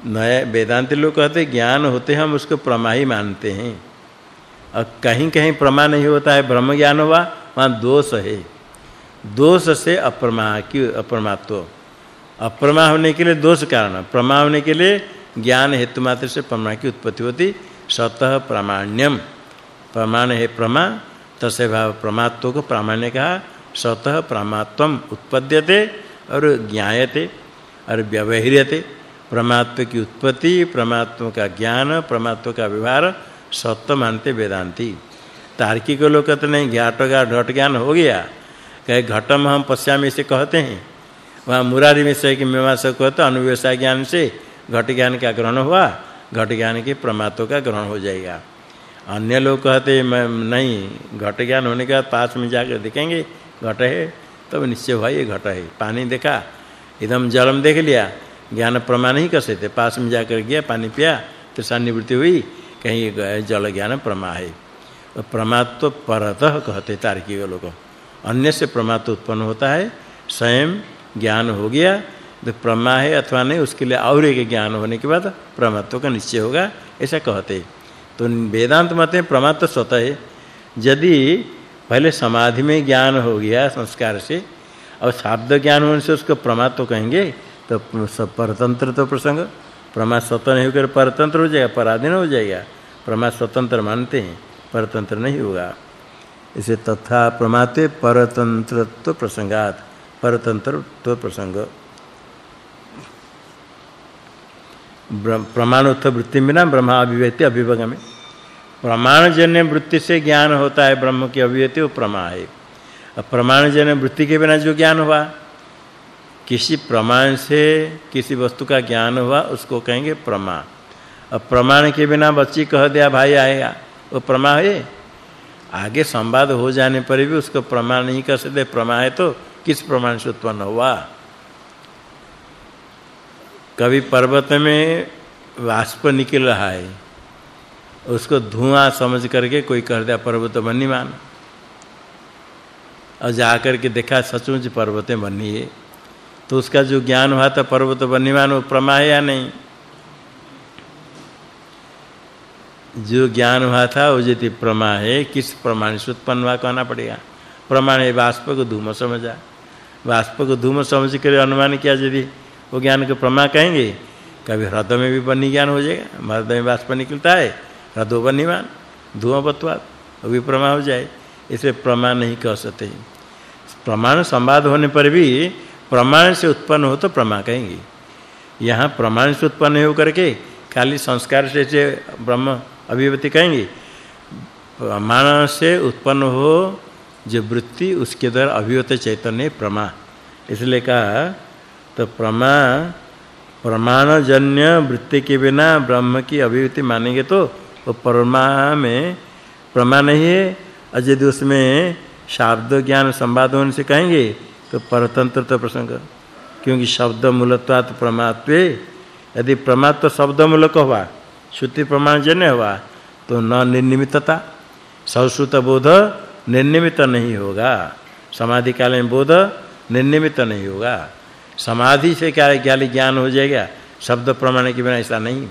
नए वेदांती लोग कहते ज्ञान होते हम उसको प्रमा ही मानते हैं। और कहीं कहीं प्रमा नहीं होता है, ब्रह्म ज्ञान हुआ, वहाँ दोष है। दोष से अप्रमा की, अप्रमात्व। अप्रमा होने के लिए दोष कारण। प्रमा होने के लिए ज्ञान हेतु मात्र से प्रमा की उत्पत्ति होती। स्वतः प्रामाण्यम। प्रमाण है प्रमा तसे भाव प्रमात्व को प्रामाण्य कहा। स्वतः प्रमात्वम उत्पद्यते और ज्ञायते और व्यवहार्यते। प्रमात्व की उत्पत्ति, प्रमात्व का ज्ञान, प्रमात्व का व्यवहार सत्य मानते वेदांती। तार्किक लोग कहते नहीं घाट का घट ज्ञान हो गया। कहे घटम हम पश्यामी से कहते हैं। वहाँ मुरारी मिश्र की मीमांसा कहते अनुव्यवसाय ज्ञान से घट ज्ञान का ग्रहण हुआ, घट ज्ञान के प्रमात्व का ग्रहण हो जाएगा। अन्य लोग कहते, मैं, नहीं, घट ज्ञान होने के पास में जाकर देखेंगे, घट है, तब तो निश्चय हुआ ये घट है। पानी देखा एकदम जलम देख लिया, ज्ञान प्रमाण ही कर सकते पास में जाकर गया, पानी पिया तो निवृत्ति हुई, कहीं जल ज्ञान प्रमा है। प्रमात्व परतः कहते तार्किक लोग अन्य से प्रमात्व उत्पन्न होता है, स्वयं ज्ञान हो गया तो प्रमा है अथवा नहीं, उसके लिए और एक ज्ञान होने के बाद प्रमात्व का निश्चय होगा, ऐसा कहते तो वेदांत मत में प्रमात्व स्वतः है। यदि पहले समाधि में ज्ञान हो गया संस्कार से और शब्द ज्ञान होने से उसको प्रमाद तो कहेंगे तो सब परतंत्र तो प्रसंग। प्रमा स्वतंत्र नहीं होकर परतंत्र हो जाएगा, पराधीन हो जाएगा। प्रमाद स्वतंत्र मानते हैं, परतंत्र नहीं होगा। इसे तथा प्रमाते परतंत्रत्व प्रसंगात। परतंत्रत्व प्रसंग प्रमाणोत्थ वृत्ति बिना ब्रह्मा अभिव्यक्ति, अभिभगम प्रमाणजन्य वृत्ति से ज्ञान होता है, ब्रह्म की अभिव्यक्ति वो प्रमा है। प्रमाणजन्य वृत्ति के बिना जो ज्ञान हुआ, किसी प्रमाण से किसी वस्तु का ज्ञान हुआ, उसको कहेंगे प्रमा। अब प्रमाण के बिना बच्ची कह दिया, भाई आएगा, वो प्रमा है। आगे संवाद हो जाने पर भी उसको प्रमाण नहीं कर सकते, प्रमा है तो किस प्रमाण से उत्पन्न हुआ? कभी पर्वत में वाष्प निकल रहा है, उसको धुआँ समझ करके कोई कर दिया पर्वत बनी मान। और जाकर के देखा, सचमुच पर्वतें बनी है। तो उसका जो ज्ञान हुआ था, पर्वत बनीमान वो प्रमा है या नहीं? जो ज्ञान हुआ था, वो यदि प्रमा है, किस प्रमाण से उत्पन्न हुआ, कहना पड़ेगा। प्रमाण है, वाष्प को धूम समझा। वाष्प को धूम समझ कर अनुमान किया यदि वो ज्ञान को प्रमा कहेंगे, कभी हृदय में भी बनी ज्ञान हो जाएगा। हृदय में वाष्प निकलता है हृदय बनीमान धूम बत्वाद वो भी प्रमा हो जाए। इसे प्रमाण नहीं कह सकते। प्रमाण संवाद होने पर भी प्रमाण से उत्पन्न हो तो प्रमा कहेंगे। यहाँ प्रमाण से उत्पन्न हो करके खाली संस्कार से से ब्रह्म अभिव्यक्ति कहेंगे, प्रमाण से उत्पन्न हो जो वृत्ति उसके द्वारा अभिव्यक्त चैतन्य प्रमा। इसलिए कहा तो प्रमा, प्रमाणजन्य वृत्ति के बिना ब्रह्म की अभिव्यक्ति मानेंगे तो वो परमा में प्रमा नहीं है। और यदि उसमें शब्द ज्ञान संवाद होने से कहेंगे तो परतंत्र तो प्रसंग। क्योंकि शब्द मूलत्वात् प्रमात्वे। यदि प्रमात्व शब्द मूलक हुआ, श्रुति प्रमाण जन्य हुआ तो न निर्निमितता सौश्रुत बोध निर्निमित नहीं होगा। समाधि काल में बोध निर्निमित नहीं होगा। समाधि से क्या क्या ज्ञान हो जाएगा? शब्द प्रमाण के बिना ऐसा नहीं।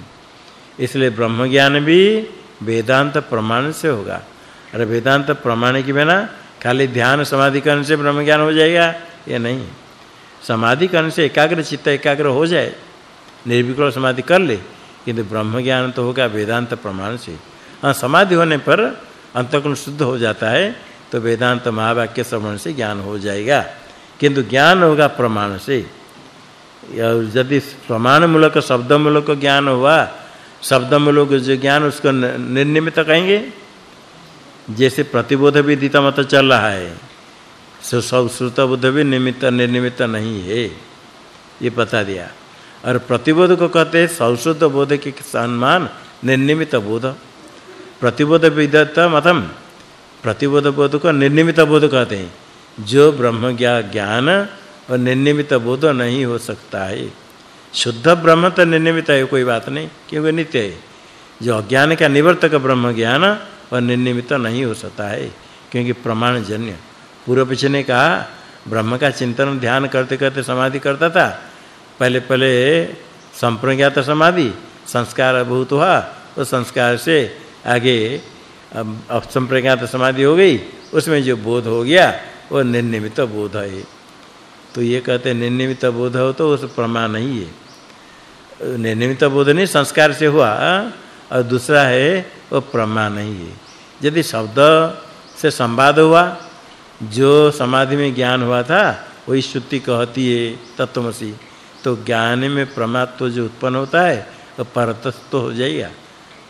इसलिए ब्रह्म ज्ञान भी वेदांत प्रमाण से होगा। अरे वेदांत प्रमाण के बिना खाली ध्यान समाधि करने से ब्रह्म ज्ञान हो जाएगा ये नहीं? समाधि करने से एकाग्र चित्त एकाग्र हो जाए। निर्विकल्प समाधि कर ले। किंतु ब्रह्म ज्ञान तो होगा वेदांत प्रमाण से। हाँ, समाधि होने पर अंतःकरण शुद्ध हो जाता है तो वेदांत महावाक्य श्रवण से ज्ञान हो जाएगा। किंतु ज्ञान होगा प्रमाण से। यदि प्रमाण मूलक शब्द मूलक ज्ञान हुआ शब्द मूलक जो ज्ञान, उसको निर्निमित कहेंगे। जैसे प्रतिबोध विदित मत चल रहा है, सो सब श्रुत बुद्ध भी निमित्त, निर्निमित्त नहीं है। ये बता दिया। और प्रतिबोध को कहते हैं बोध के सम्मान निर्निमित बोध। प्रतिबोध विदत मतम प्रतिबोध बोध को निर्निमित बोध कहते हैं जो ब्रह्म ज्ञान और निर्निमित बोध नहीं हो सकता है। शुद्ध ब्रह्म तो निर्निमित है, कोई बात नहीं, क्योंकि नित्य है। जो अज्ञान का निवर्तक ब्रह्म ज्ञान और निर्निमित नहीं हो सकता है, क्योंकि प्रमाण जन्य पूर्व पीछे ने कहा, ब्रह्म का चिंतन ध्यान करते करते समाधि करता था। पहले पहले संप्रज्ञात समाधि, संस्कार बहुत हुआ, उस संस्कार से आगे, अब संप्रज्ञात समाधि हो गई, उसमें जो बोध हो गया, वो निर्निमित बोध है। तो ये कहते हैं निर्निमित बोध हो तो उस प्रमाण नहीं है। निर्निमित बोध नहीं, संस्कार से हुआ, और दूसरा है, वो प्रमाण नहीं है। यदि शब्द से संवाद हुआ, जो समाधि में ज्ञान हुआ था, वही श्रुति कहती है तत्वमसी। तो ज्ञान में प्रमात्व जो उत्पन्न होता है, वो परतत्व हो जाएगा।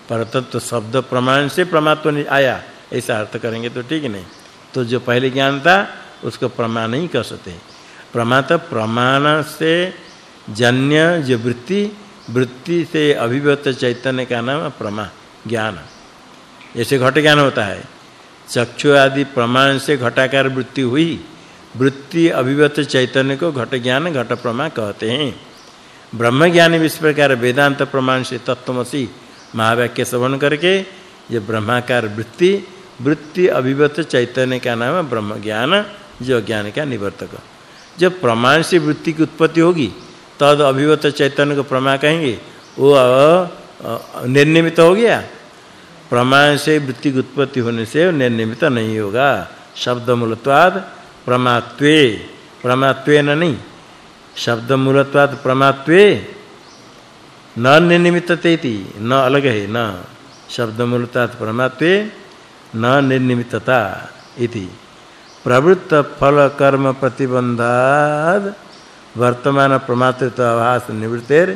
परतत्व शब्द प्रमाण से प्रमात्व नहीं आया। ऐसा अर्थ करेंगे तो ठीक नहीं। तो जो पहले ज्ञान था, उसको प्रमाण नहीं कर सकते। प्रमात प्रमाण से जन्य जो वृत्ति वृत्ति से अभिव्यक्त चैतन्य का नाम प्रमा, ज्ञान। ऐसे घट ज्ञान होता है। चक्षु आदि प्रमाण से घटाकार वृत्ति हुई। वृत्ति अभिव्यक्त चैतन्य को घट ज्ञान, घट प्रमा कहते हैं। ब्रह्म ज्ञान इस प्रकार वेदांत प्रमाण से तत्वमसि महावाक्य श्रवण करके ये ब्रह्माकार वृत्ति वृत्ति अभिव्यक्त चैतन्य का नाम है ब्रह्म ज्ञान जो ज्ञान का निवर्तक। जब प्रमाण से वृत्ति की उत्पत्ति होगी, तद अभिव्यक्त चैतन्य को प्रमा कहेंगे, वो निर्निमित हो गया। प्रमाण से वृत्ति की उत्पत्ति होने से निर्निमित नहीं होगा। शब्द मूलत्वाद प्रमात्वे, प्रमात्वेन नहीं। शब्द मूलत्वात् प्रमात्वे न निर्निमितते इति। न अलग है, न शब्द मूलत्वात् प्रमात्वे न निर्निमितता इति। प्रवृत्त फल कर्म प्रतिबंधाद वर्तमान प्रमातृत्व आभास निवृत्तेर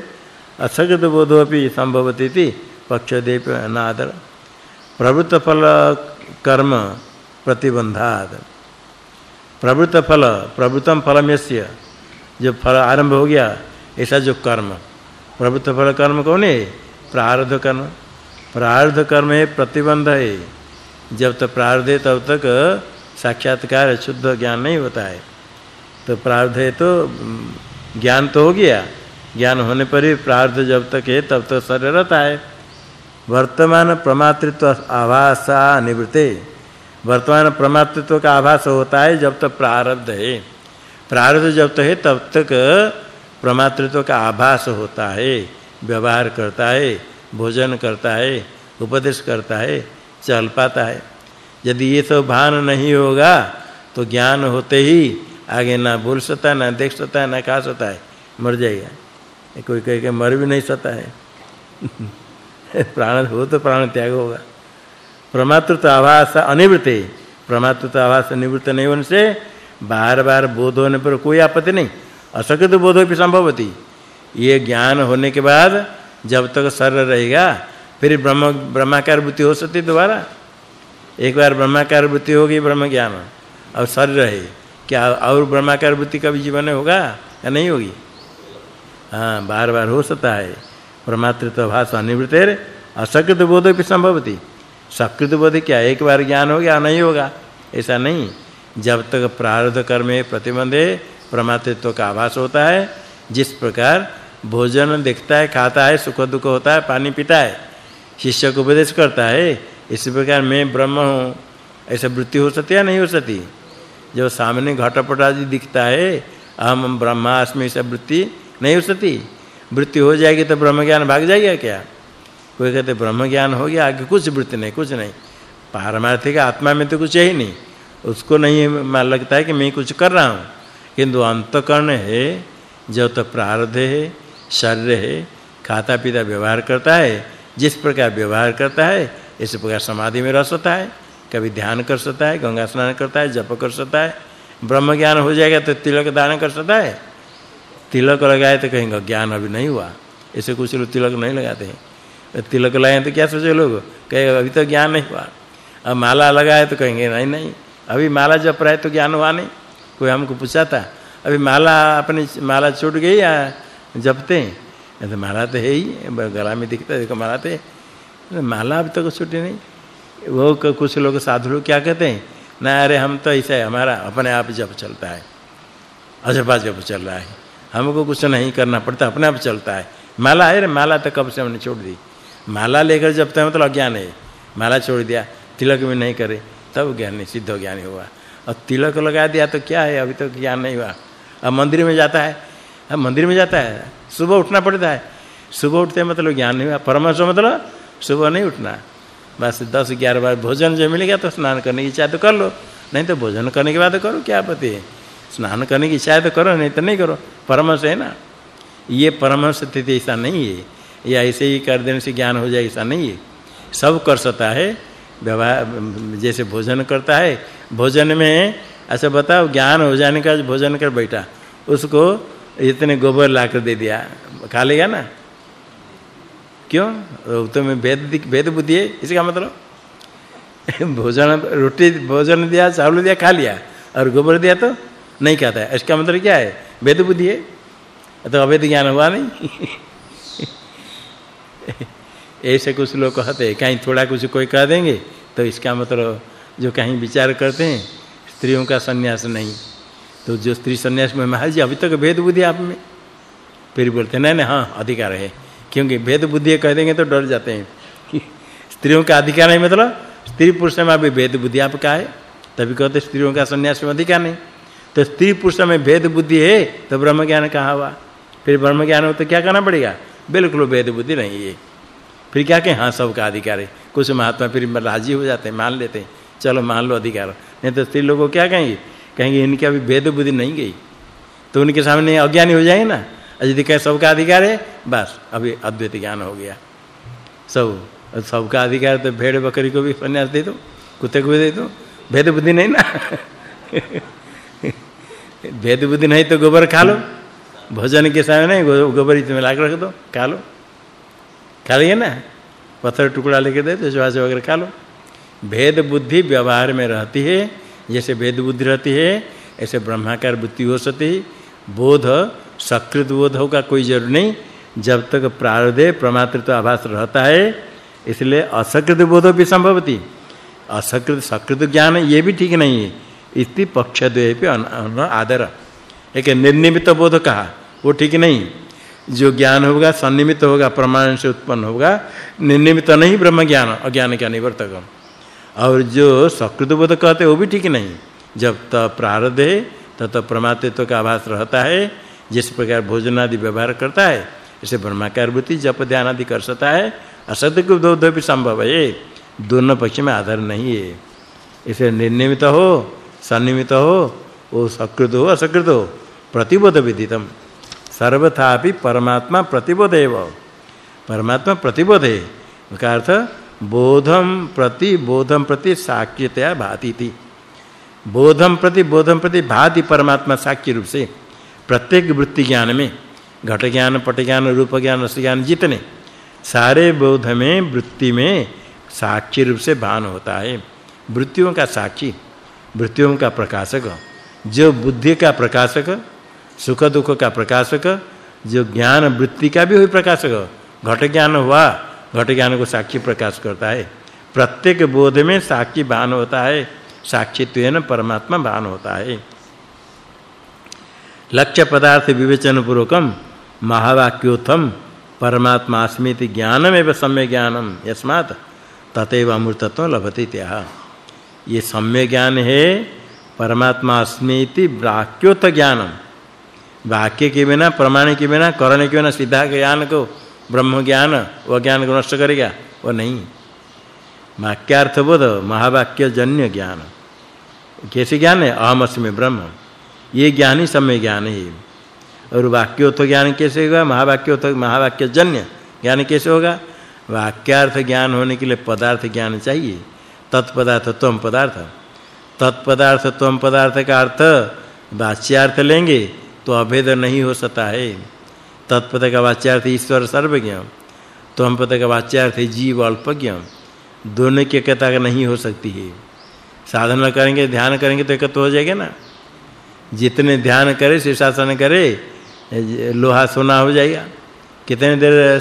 असगत बोधोपि संभवति इति पक्षदेप अनादर। प्रवृत्त फल कर्म प्रतिबंधाद प्रवृत्त फल प्रवृत्तम फलमस्य जो फल आरंभ हो गया, ऐसा जो कर्म। प्रवृत्त फल कर्म कौन है? प्रारब्ध कर्म। प्रारब्ध कर्म है प्रतिबंध है। जब तक प्रारब्ध है, तब तक साक्षात्कार शुद्ध ज्ञान नहीं होता है। तो प्रारब्ध है तो ज्ञान तो हो गया। ज्ञान होने पर ही प्रारब्ध जब तक है, तब तक शरीर रहता है। वर्तमान प्रमातृत्व आभासा निवृत्ते। वर्तमान प्रमातृत्व का आभास होता है जब तक प्रारब्ध है। प्रारब्ध जब तक है, तब तक प्रमातृत्व का आभास होता है, व्यवहार करता है, भोजन करता है, उपदेश करता है, चल पाता है। यदि ये सब भान नहीं होगा तो ज्ञान होते ही आगे ना भूल सकता, ना देख सकता, ना खा सकता है, मर जाएगा। कोई कह के मर भी नहीं सकता है। [LAUGHS] प्राण, हो तो प्राण त्याग होगा। प्रमातृत्व आभास अनिवृत्त, प्रमातृत्व आभास निवृत्त नहीं होने से बार-बार बोध होने पर कोई आपत्ति नहीं। असकृत बोध भी संभवती। ये ज्ञान होने के बाद जब तक सर रहेगा, फिर ब्रह्म, ब्रह्माकार बुद्धि हो सकती दोबारा। एक बार ब्रह्माकार बुद्धि होगी, ब्रह्म ज्ञान। और सर रहे, क्या और ब्रह्माकार बुद्धि कभी जीवन में होगा या नहीं होगी? हाँ बार-बार हो सकता है। परमात्रित्व भाषा अनिवृत्तेर, असकृत बोध भी संभवती। सकृत बोध क्या, एक बार ज्ञान हो गया, नहीं होगा? ऐसा नहीं। जब तक प्रारब्ध कर्म में प्रतिबंध है परमात्रित्व का आभास होता है। जिस प्रकार भोजन देखता है, खाता है, सुख दुख होता है, पानी पीता है, शिष्य को उपदेश करता है, इसी प्रकार मैं ब्रह्म हूँ। ऐसा वृत्ति हो सकती है नहीं हो सकती? जब सामने घटपट आदि दिखता है, अहम ब्रह्मास्मि ऐसा वृत्ति नहीं हो सकती? वृत्ति हो जाएगी तो ब्रह्म ज्ञान भाग जाएगा क्या? कोई कहते ब्रह्म ज्ञान हो गया, आगे कुछ वृत्ति नहीं, कुछ नहीं। पारमार्थिक आत्मा में तो कुछ है ही नहीं। उसको नहीं लगता है कि मैं कुछ कर रहा हूँ। किंतु अंतकरण है जो तो प्रारब्ध है, शरीर है खाता पीता व्यवहार करता है, जिस प्रकार व्यवहार करता है, इस प्रकार समाधि में रस होता है। कभी ध्यान कर सकता है, गंगा स्नान करता है, जप कर सकता है, ब्रह्म ज्ञान हो जाएगा तो तिलक दान कर सकता है। तिलक लगाए तो कहेंगे, ज्ञान अभी नहीं हुआ। ऐसे कुछ लोग तिलक नहीं लगाते हैं। तिलक लगाए तो क्या सोचे लोग? कहे अभी तो ज्ञान नहीं हुआ। अब माला लगाए तो कहेंगे, नहीं नहीं, अभी माला जप रहा है तो ज्ञान हुआ नहीं। कोई हमको पूछा था अभी माला अपनी माला छूट गई या जपते हैं? तो माला तो है ही गला में दिखता है देखो माला तो, तो माला अभी तक छूटी नहीं। वो कुछ लोग साधु लोग क्या कहते हैं? ना अरे हम तो ऐसे हमारा अपने आप जप चलता है। अजपा जप चल रहा है। हमको कुछ नहीं करना पड़ता अपने आप चलता है। माला है रे माला तो कब से हमने छोड़ दी? माला लेकर जपते हैं मतलब अज्ञान है। माला छोड़ दिया तिलक भी नहीं करे तब ज्ञान सिद्ध ज्ञान हुआ। और तिलक लगा दिया तो क्या है? अभी तो ज्ञान नहीं हुआ। अब मंदिर में जाता है। अब मंदिर में जाता है। सुबह उठना पड़ता है। सुबह उठते मतलब ज्ञान नहीं हुआ। परमहंस मतलब सुबह नहीं उठना। बस 10 11 बार भोजन जो मिलेगा तो स्नान करने की इच्छा तो कर लो। नहीं तो भोजन करने के बाद करो, क्या पति है? स्नान करने की इच्छा तो करो, नहीं तो नहीं करो। परमहंस है ना? ये परमहंस स्थिति ऐसा नहीं है। या ऐसे ही कर देने से ज्ञान हो जाए ऐसा नहीं है। सब कर सकता है। व्यवहार, जैसे भोजन करता है भोजन में अच्छा बताओ, ज्ञान हो जाने का भोजन कर बैठा। उसको इतने गोबर लाकर दे दिया। खा लेगा ना? क्यों? तो में वेद वेद बुद्धि है, इसका मतलब? [LAUGHS] भोजन, रोटी भोजन दिया, चावल दिया, खा लिया, और गोबर दिया तो नहीं कहता है। इसका मतलब क्या है? वेद बुद्धि है। तो अवैध ज्ञान हुआ नहीं? [LAUGHS] ऐसे कुछ लोग कहते हैं, कहीं थोड़ा कुछ कोई कह देंगे तो इसका मतलब जो कहीं विचार करते हैं, स्त्रियों का सन्यास नहीं। तो जो स्त्री सन्यास में महाराज जी अभी तक भेद बुद्धि आप में? फिर बोलते नहीं नहीं हाँ अधिकार है। क्योंकि भेद बुद्धि कह देंगे तो डर जाते हैं। [LAUGHS] स्त्रियों का अधिकार है मतलब स्त्री पुरुष में अभी भेद बुद्धि आपका है? तभी कहते स्त्रियों का सन्यास में अधिकार नहीं। तो स्त्री पुरुष में भेद बुद्धि है तो ब्रह्म ज्ञान कहाँ हुआ? फिर ब्रह्म ज्ञान हो तो क्या करना पड़ेगा? बिल्कुल भेद बुद्धि नहीं है। फिर क्या कहें हाँ सबका अधिकार है। कुछ महात्मा फिर राज़ी हो जाते हैं, मान लेते हैं। चलो मान लो अधिकार। नहीं तो स्त्री लोगों क्या कहेंगे? कहेंगे, इनकी अभी भेद बुद्धि नहीं गई। तो उनके सामने अज्ञानी हो जाएँगे ना? यदि कहे, सबका अधिकार है? बस, अभी अद्वैत ज्ञान हो गया। सब, सबका अधिकार तो भेड़ बकरी को भी सन्यास दे दो, कुत्ते को भी दे दो। भेद बुद्धि नहीं ना? [LAUGHS] भेद बुद्धि नहीं तो गोबर खा लो। भोजन के समय नहीं गोबर इसमें ला रख दो, खा लो। खा लिया ना? पत्थर टुकड़ा लेके दे दो श्वास वगैरह खा लो। भेद बुद्धि व्यवहार में रहती है, जैसे भेद बुद्धि रहती है, ऐसे ब्रह्माकार बुद्धि हो सकती बोध, सकृत बोध होगा, कोई ज़रूर नहीं। जब तक प्रारब्धे प्रमातृत्व आभास रहता है, इसलिए असकृत बोध भी संभवती असकृत, सकृत ज्ञान ये भी ठीक नहीं है। इति पक्षद्वय पे आदर। एक निर्निमित बोध कहा, वो ठीक नहीं। जो ज्ञान होगा सन्निमित होगा, प्रमाण से उत्पन्न होगा। निर्निमित नहीं ब्रह्म ज्ञान अज्ञान का निवर्तक और जो सकृत बोध कहते वो भी ठीक नहीं। जब तक प्रारब्ध है तब तो प्रमातृत्व का आभास रहता है, जिस प्रकार भोजन आदि व्यवहार करता है, इसे ब्रह्माकार बुद्धि, जप, ध्यान आदि कर सकता है। असत्य को दो दो भी संभव है। दोनों पक्ष में आधार नहीं है। इसे निर्निमित हो, सन्निमित हो, वो सकृत हो, असकृत हो, प्रतिबोध विदितम। सर्वथापि परमात्मा प्रतिबोध एव परमात्मा प्रतिबोध। है का अर्थ बोधम प्रति बोधम प्रति साक्ष्यतया भाति थी बोधम प्रति बोधम प्रति भाति परमात्मा साक्ष्य रूप से प्रत्येक वृत्ति ज्ञान में, घट ज्ञान, पट ज्ञान, रूप ज्ञान रस ज्ञान जितने सारे बोध में, वृत्ति में साक्षी रूप से भान होता है। वृत्तियों का साक्षी, वृत्तियों का प्रकाशक, जो बुद्धि का प्रकाशक, सुख दुख का प्रकाशक, जो ज्ञान वृत्ति का भी हुई प्रकाशक, घट ज्ञान हुआ घट ज्ञान को साक्षी प्रकाश करता है। प्रत्येक बोध में साक्षी भान होता है, साक्षित्वेन परमात्मा भान होता है। लक्ष्य पदार्थ विवेचन पूर्वकम महावाक्योत्थम परमात्मा अस्मिति ज्ञानमेव सम्य ज्ञानम, यस्मात् ततैव अमृतत्व लभते त्या ये सम्य ज्ञान है परमात्मा अस्मिति वाक्योत ज्ञानम। वाक्य के बिना, प्रमाण के बिना करने के बिना सीधा ज्ञान को ब्रह्म ज्ञान वो ज्ञान को नष्ट करेगा? वो नहीं। वाक्यार्थ बोध महावाक्य जन्य ज्ञान कैसे ज्ञान है? अहम अस्मि ब्रह्म। ये ज्ञान ही सम्य ज्ञान है। और वाक्योत्थ ज्ञान कैसे होगा? महावाक्योत्थ महावाक्य जन्य ज्ञान कैसे होगा? वाक्यार्थ ज्ञान होने के लिए पदार्थ ज्ञान चाहिए। तत्पदार्थ त्वम पदार्थ। तत्पदार्थ त्वम पदार्थ का अर्थ, वाच्यार्थ लेंगे तो अभेद नहीं हो सकता है। तत्पद का वाच्यार्थ ईश्वर सर्वज्ञ त्वम पद का वाच्यार्थ जीव अल्पज्ञ दोनों की एकता नहीं हो सकती है, साधना करेंगे, ध्यान करेंगे तो एकत्व हो जाएगा ना? जितने ध्यान करे शीर्षासन करे, लोहा सोना हो जाएगा। कितने देर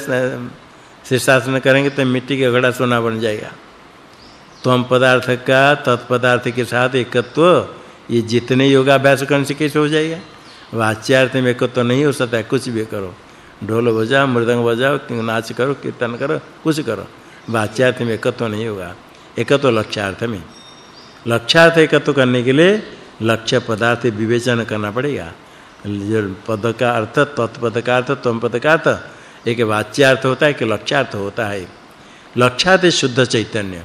शीर्षासन करेंगे तो मिट्टी का घड़ा सोना बन जाएगा। तम पदार्थ का, तत्पदार्थ के साथ एकत्व, ये जितने योगाभ्यास करने से कैसे हो जाएगा? वाच्यार्थ में एकत्व नहीं हो सकता है कुछ भी करो। ढोल बजाओ, मृदंग बजाओ नाच करो, कीर्तन करो, कुछ करो। वाच्यार्थ में एकत्व नहीं होगा। एकत्व लक्ष्यार्थ में। लक्ष्यार्थ एकत्व करने के लिए लक्ष्य पदार्थ विवेचन करना पड़ेगा। जो पद का अर्थ तत्पद का अर्थ तम पद का अर्थ एक वाच्यार्थ होता है कि लक्ष्यार्थ होता है। लक्ष्यार्थ शुद्ध चैतन्य।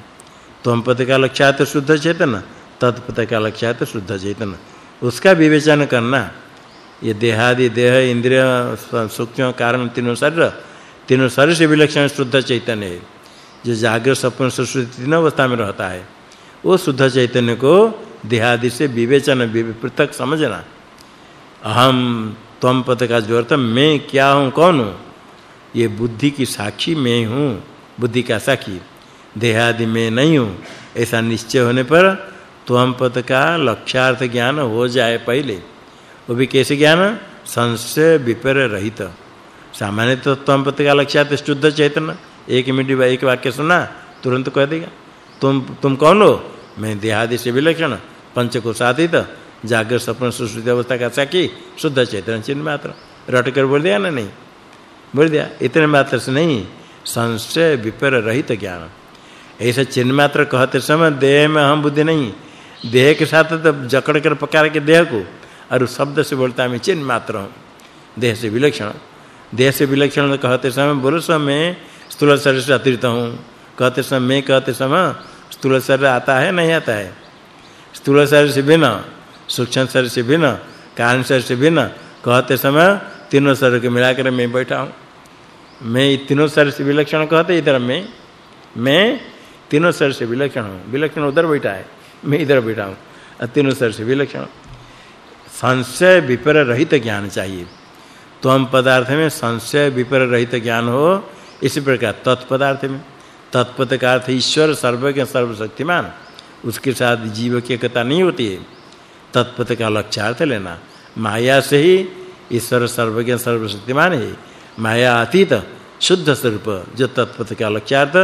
तम पद का लक्ष्यार्थ शुद्ध चैतन्य, तत्पद का लक्ष्यार्थ शुद्ध चैतन्य। उसका विवेचन करना ये देहादि देह, इंद्रिय सूक्ष्म कारण तीनों शरीर तीनों शरीर से विलक्षण शुद्ध चैतन्य है। जो जागृत स्वप्न सुषुप्ति तीनों अवस्था में रहता है, वो शुद्ध चैतन्य को देहादि से विवेचन पृथक समझना। अहम त्वम पद का जो अर्थ, मैं क्या हूँ, कौन हूँ? ये बुद्धि की साक्षी मैं हूँ, बुद्धि का साक्षी। देहादि में नहीं हूँ, ऐसा निश्चय होने पर त्वम पद का लक्ष्यार्थ ज्ञान हो जाए पहले। वो भी कैसे ज्ञान संशय विपर रहित। सामान्य तो त्वम पद का लक्ष्यार्थ शुद्ध चैतन्य एक मिनट एक वाक्य सुना, तुरंत कह देगा। तुम तुम कौन हो? मैं देहादि से विलक्षण, पंचकोशातीत। जागृत स्वप्न सुश्रुति अवस्था का साक्षी, शुद्ध चैतन्य चिन्ह मात्र। रट कर बोल दिया ना? नहीं। बोल दिया, इतने मात्र से नहीं। संशय विपर रहित ज्ञान। ऐसा चिन्ह मात्र कहते समय देह में हम बुद्धि नहीं। देह के साथ तो जकड़ कर पकार के देह को और शब्द से बोलता मैं चिन्ह मात्र हूँ। देह से विलक्षण। देह से विलक्षण कहते समय बोलो, समय स्थूल शरीर से अतिरिक्त हूँ। कहते समय, मैं कहते समय स्थूल शरीर आता है, नहीं आता है? स्थूल शरीर से भिन्न सूक्ष्म शरीर से भिन्न कारण शरीर से भिन्न कहते समय तीनों शरीर को मिलाकर मैं बैठा हूँ। मैं तीनों शरीर से विलक्षण कहते इधर मैं। मैं तीनों शरीर से विलक्षण हूँ। विलक्षण उधर बैठा है, मैं इधर बैठा हूँ। तीनों शरीर से विलक्षण। संशय विपर रहित ज्ञान चाहिए। तो हम पदार्थ में संशय विपर रहित ज्ञान हो, इसी प्रकार तत्पदार्थ में। तत्पद का अर्थ ईश्वर सर्वज्ञ सर्वशक्तिमान, उसके साथ जीव की एकता नहीं होती है। तत्पद का लक्ष्यार्थ लेना, माया से ही ईश्वर सर्वज्ञ सर्वशक्तिमान है। माया अतीत शुद्ध स्वरूप, जो तत्पद का लक्ष्यार्थ,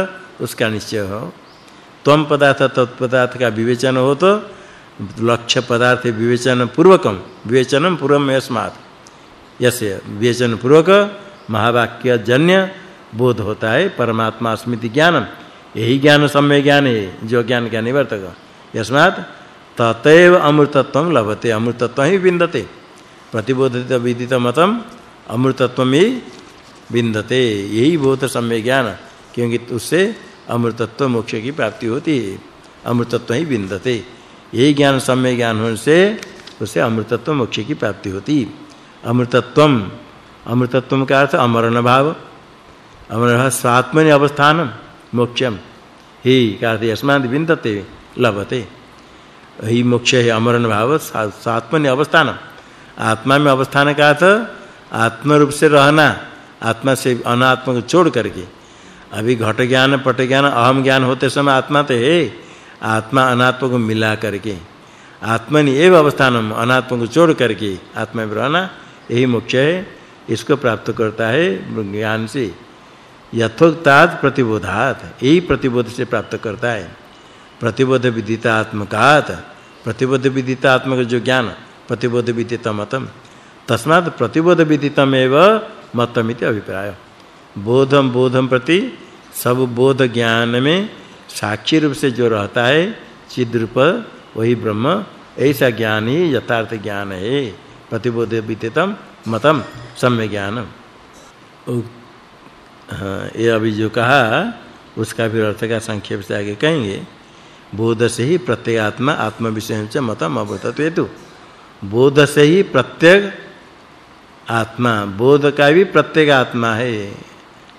उसका निश्चय हो। तम पदार्थ तत्पदार्थ का विवेचन हो तो लक्ष्य पदार्थ विवेचन पूर्वकम विवेचनम पूर्वम यस्मात्। यस्य विवेचन पूर्वक महावाक्य जन्य बोध होता है, परमात्मा स्मृति ज्ञानम। यही ज्ञान सम्य ज्ञान है, जो ज्ञान का निवर्तक। यस्मात् ततैव अमृतत्वम लभते अमृतत्व ही विन्दते। प्रतिबोधित विदित मतम अमृतत्व में विन्दते। यही बोध सम्य ज्ञान, क्योंकि उससे अमृतत्व मोक्ष की प्राप्ति होती है। अमृतत्व ही विन्दते। यही ज्ञान, सम्य ज्ञान होने से उसे अमृतत्व मोक्ष की प्राप्ति होती। अमृतत्वम अमृतत्वम का अर्थ अमरण भाव अमर स्वात्मनि अवस्थान, मोक्षम। ही कहते अस्माद विन्दते, लभते। ही मोक्ष, है अमरण भाव स्वात्मनि अवस्थान। आत्मा में अवस्थान का अर्थ आत्म रूप से रहना, आत्मा से अनात्मा को छोड़ करके। अभी घट ज्ञान, पट ज्ञान, अहम ज्ञान होते समय आत्मा तो है। आत्मा अनात्मा को मिला करके, आत्मनि एव अवस्थानम अनात्म को छोड़ करके आत्मा में रहना यही मोक्ष है, इसको प्राप्त करता है ज्ञान से। यथोक्तात् प्रतिबोधात, यही प्रतिबोध से प्राप्त करता है। प्रतिबोध विदिता आत्मकात, प्रतिबोध विदिता आत्मक जो ज्ञान, प्रतिबोध विदित मतम। तस्मात् प्रतिबोध विदितमेव मतमिति अभिप्राय। बोधम बोधम प्रति, सब बोध ज्ञान में साक्षी रूप से जो रहता है चिद रूप वही ब्रह्म, ऐसा ज्ञान ही यथार्थ ज्ञान है। प्रतिबोध विदितम मतम सम्य ज्ञान हाँ ये अभी जो कहा, उसका भी अर्थ का संक्षेप से आगे कहेंगे। बोध से ही प्रत्येक आत्मा आत्म विषय से मतम अवतत्व हेतु। बोध से ही प्रत्येक आत्मा, बोध का भी प्रत्येक आत्मा है।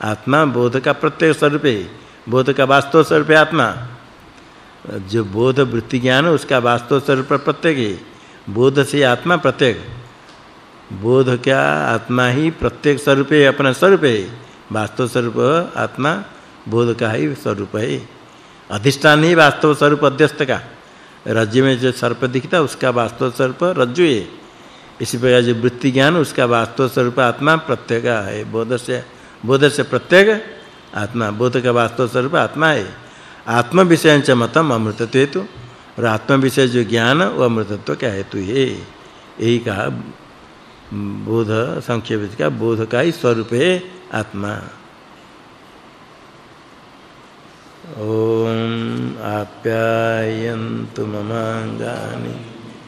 आत्मा बोध का प्रत्येक स्वरूप है। बोध का वास्तव स्वरूप आत्मा। जो बोध वृत्ति ज्ञान उसका वास्तव स्वरूप प्रत्येक है। बोध से आत्मा प्रत्येक। बोध क्या? आत्मा ही प्रत्येक स्वरूप है, अपना स्वरूप है। वास्तव स्वरूप आत्मा, बोध का ही स्वरूप है। अधिष्ठान ही वास्तव स्वरूप अध्यस्त का। रज्जु में जो सर्प दिखता उसका वास्तव स्वरूप रज्जु है। इसी प्रकार जो वृत्ति ज्ञान उसका वास्तव स्वरूप आत्मा प्रत्येक है। बोध से बोध से प्रत्येक आत्मा, बोध का वास्तव स्वरूप आत्मा है। आत्म विषय च मतम अमृतत्व हेतु। और आत्म विषय जो ज्ञान, वो अमृतत्व का हेतु है। यही कहा, बोध संक्षेप का बोध का ही स्वरूप है आत्मा। ओम आप्यायन्तु ममांगानि